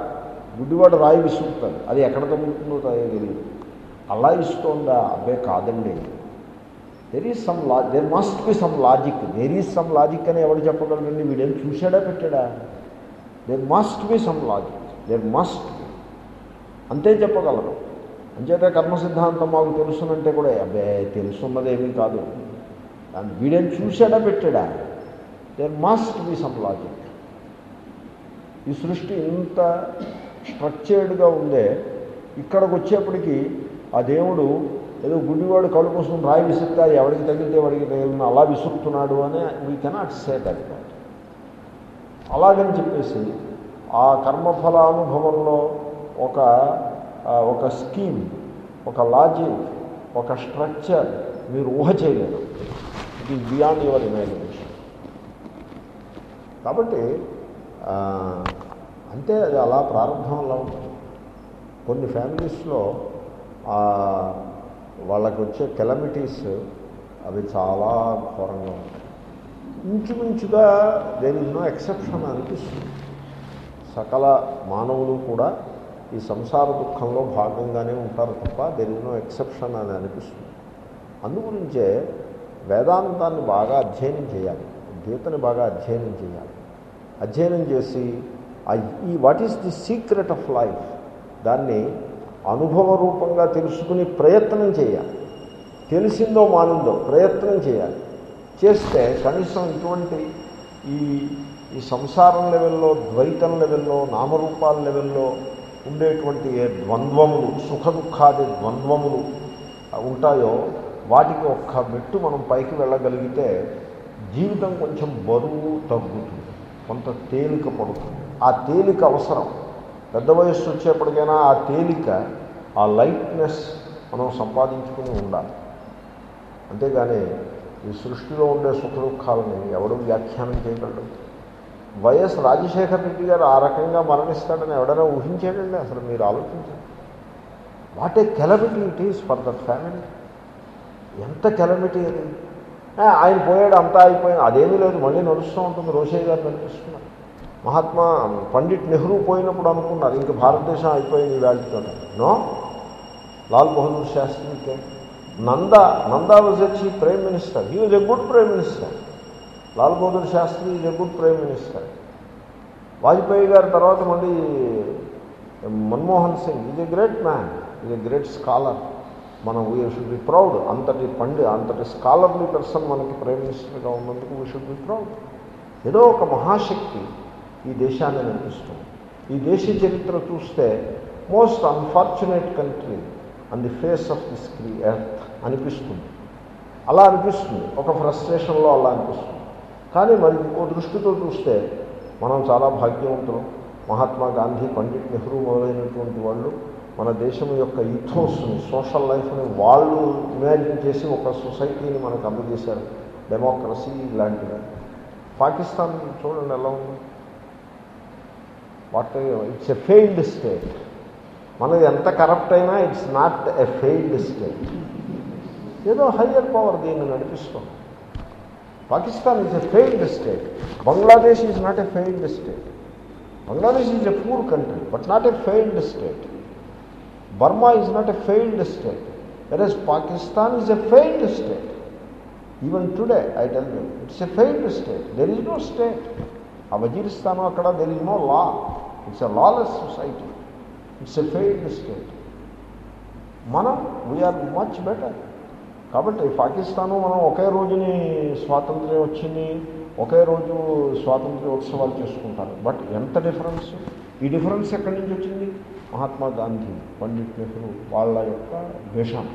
గుడ్డివాడు రాయి విసుకుతాడు అది ఎక్కడ తగ్గుతుందో తెలియదు. అలా ఇస్తోందా? అబ్బే కాదండి. There is some law there must be some logic there is some logic అని ఎవరు చెప్పగలరండి వీడేం చూశాడా పెట్టాడా? There must be some logic there must be అంతే చెప్పగలరు. అంచేత కర్మ సిద్ధాంతం మాకు తెలుసునంటే కూడా అబ్బే తెలుసున్నదేమీ కాదు. దాన్ని వీడేం చూశాడా పెట్టాడా? There must be some logic ఈ సృష్టి ఇంత స్ట్రక్చర్డ్గా ఉందే ఇక్కడికి వచ్చేప్పటికీ ఆ దేవుడు ఏదో గుడ్డివాడు కళ్ళు కోసం రాయి విసిరితే ఎవరికి తగిలితే వాడికి తగిలిన అలా విసురుతున్నాడు అని వీ కెనాట్ సే దట్ అలాగని చెప్పేసి ఆ కర్మఫలానుభవంలో ఒక ఒక స్కీమ్ ఒక లాజిక్ ఒక స్ట్రక్చర్ మీరు ఊహ చేయలేరు. It is beyond your imagination కాబట్టి అంతే అది అలా ప్రారంభం అలా ఉంటుంది. కొన్ని ఫ్యామిలీస్లో వాళ్ళకు వచ్చే కెలమిటీస్ అవి చాలా ఘోరంగా ఉంటాయి. ఇంచుమించుగా దేని ఎన్నో ఎక్సెప్షన్ అనిపిస్తుంది. సకల మానవులు కూడా ఈ సంసార దుఃఖంలో భాగంగానే ఉంటారు తప్ప దేనినో ఎక్సెప్షన్ అని అనిపిస్తుంది. అందుగురించే వేదాంతాన్ని బాగా అధ్యయనం చేయాలి. గీతని బాగా అధ్యయనం చేయాలి. అధ్యయనం చేసి ఈ what is the secret of life? దాన్ని అనుభవ రూపంగా తెలుసుకుని ప్రయత్నం చేయాలి. తెలిసిందో మానిందో ప్రయత్నం చేయాలి. చేస్తే కనీసం ఇటువంటి ఈ ఈ సంసారం లెవెల్లో ద్వైతం లెవెల్లో నామరూపాల లెవెల్లో ఉండేటువంటి ఏ ద్వంద్వములు సుఖ దుఃఖాది ద్వంద్వములు ఉంటాయో వాటికి ఒక్క మెట్టు మనం పైకి వెళ్ళగలిగితే జీవితం కొంచెం బరువు తగ్గుతుంది. కొంత తేలిక పడుతుంది. ఆ తేలిక అవసరం. పెద్ద వయస్సు వచ్చేప్పటికైనా ఆ తేలిక ఆ లైట్నెస్ మనం సంపాదించుకుని ఉండాలి. అంతేగాని ఈ సృష్టిలో ఉండే సుఖ దుఃఖాలని ఎవడూ వ్యాఖ్యానం చేయగలడు. వైఎస్ రాజశేఖర రెడ్డి గారు ఆ రకంగా మరణిస్తాడని ఎవడైనా ఊహించాడండి? అసలు మీరు ఆలోచించండి. What a calamity it is for that family ఎంత కెలమిటీ అది. ఆయన పోయాడు అంతా అయిపోయింది. అదేమీ లేదు మళ్ళీ నడుస్తూ ఉంటుంది. రోషయ్య గారు నడిపిస్తున్నారు. మహాత్మా పండిట్ నెహ్రూ పోయినప్పుడు అనుకున్నారు ఇంక భారతదేశం అయిపోయింది వాళ్ళతో no? Lal Bahadur శాస్త్రికే Nanda Nanda was a chief prime minister he was a good prime minister Lal Bahadur Shastri is a good prime minister Vajpayee గారి తర్వాత మళ్ళీ Manmohan Singh. Is a great man is a great scholar మనం వీ షుడ్ బి ప్రౌడ్ అంతటి పండి అంతటి స్కాలర్లీ పర్సన్ మనకి ప్రైమ్ మినిస్టర్గా ఉన్నందుకు వీ షుడ్ బి ప్రౌడ్ ఏదో ఒక మహాశక్తి ఈ దేశాన్ని నడిపిస్తుంది. ఈ దేశ చరిత్ర చూస్తే most unfortunate country on the face of this క్రీ ఎర్త్ అనిపిస్తుంది. అలా అనిపిస్తుంది. ఒక ఫ్రస్ట్రేషన్లో అలా అనిపిస్తుంది. కానీ మరి ఇంకో దృష్టితో చూస్తే మనం చాలా భాగ్యవంతులం. మహాత్మా గాంధీ పండిట్ నెహ్రూ మొదలైనటువంటి వాళ్ళు మన దేశం యొక్క ఇథోస్ని సోషల్ లైఫ్ని వాళ్ళు ఇమాజిన్ చేసి ఒక సొసైటీని మనకు అందజేశారు. డెమోక్రసీ ఇలాంటివి పాకిస్తాన్ చూడండి ఎలా ఉంది? What it's a failed state మనది ఎంత కరప్ట్ అయినా it's not a failed state ఏదో హయ్యర్ పవర్ దీన్ని నడిపిస్తుంది. Pakistan is a failed state Bangladesh is not a failed state Bangladesh is a poor country but not a failed state Burma is not a failed state versus Pakistan is a failed state even today I tell you it's a failed state there is no state ఆ వజీరిస్తాను అక్కడ there is no law it's a lawless society it's a failed state మనం వీఆర్ మచ్ బెటర్ కాబట్టి పాకిస్తాను మనం ఒకే రోజుని స్వాతంత్ర్యం వచ్చింది ఒకే రోజు స్వాతంత్ర్య ఉత్సవాలు చేసుకుంటారు. బట్ ఎంత డిఫరెన్స్ ఈ డిఫరెన్స్ ఎక్కడి నుంచి వచ్చింది? మహాత్మా గాంధీ పండిట్ నెహ్రూ వాళ్ళ యొక్క విషన్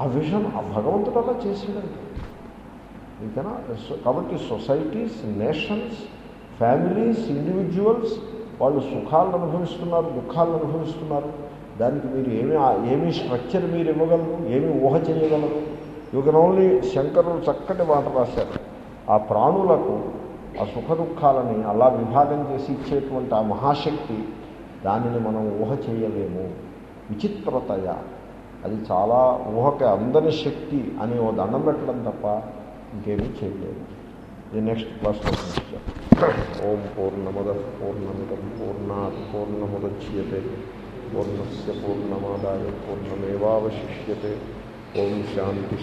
ఆ విషన్ ఆ భగవంతుడు అలా చేసిందంటే ఇంకనా కాబట్టి సొసైటీస్ నేషన్స్ ఫ్యామిలీస్ ఇండివిజువల్స్ వాళ్ళు సుఖాలను అనుభవిస్తున్నారు దుఃఖాలను అనుభవిస్తున్నారు. దానికి మీరు ఏమి ఏమి స్ట్రక్చర్ మీరు ఇవ్వగలరు ఏమి ఊహ చేయగలరు? యూ కెన్ ఓన్లీ శంకరులు చక్కటి మాట రాశారు. ఆ ప్రాణులకు ఆ సుఖ దుఃఖాలని అలా విభాగం చేసి ఇచ్చేటువంటి ఆ మహాశక్తి దానిని మనం ఊహ చేయలేము. విచిత్రతయ. అది చాలా ఊహకి అందని శక్తి అని ఓ దండం పెట్టడం తప్ప ఇంకేమీ చేయలేము. ये नेक्स्ट क्लास ओम पूर्णमद पूर्णमिदम पूर्णात् पूर्णमुदच्यते पूर्णस्य पूर्णमादाय पूर्णमेवावशिष्यते ओम शांति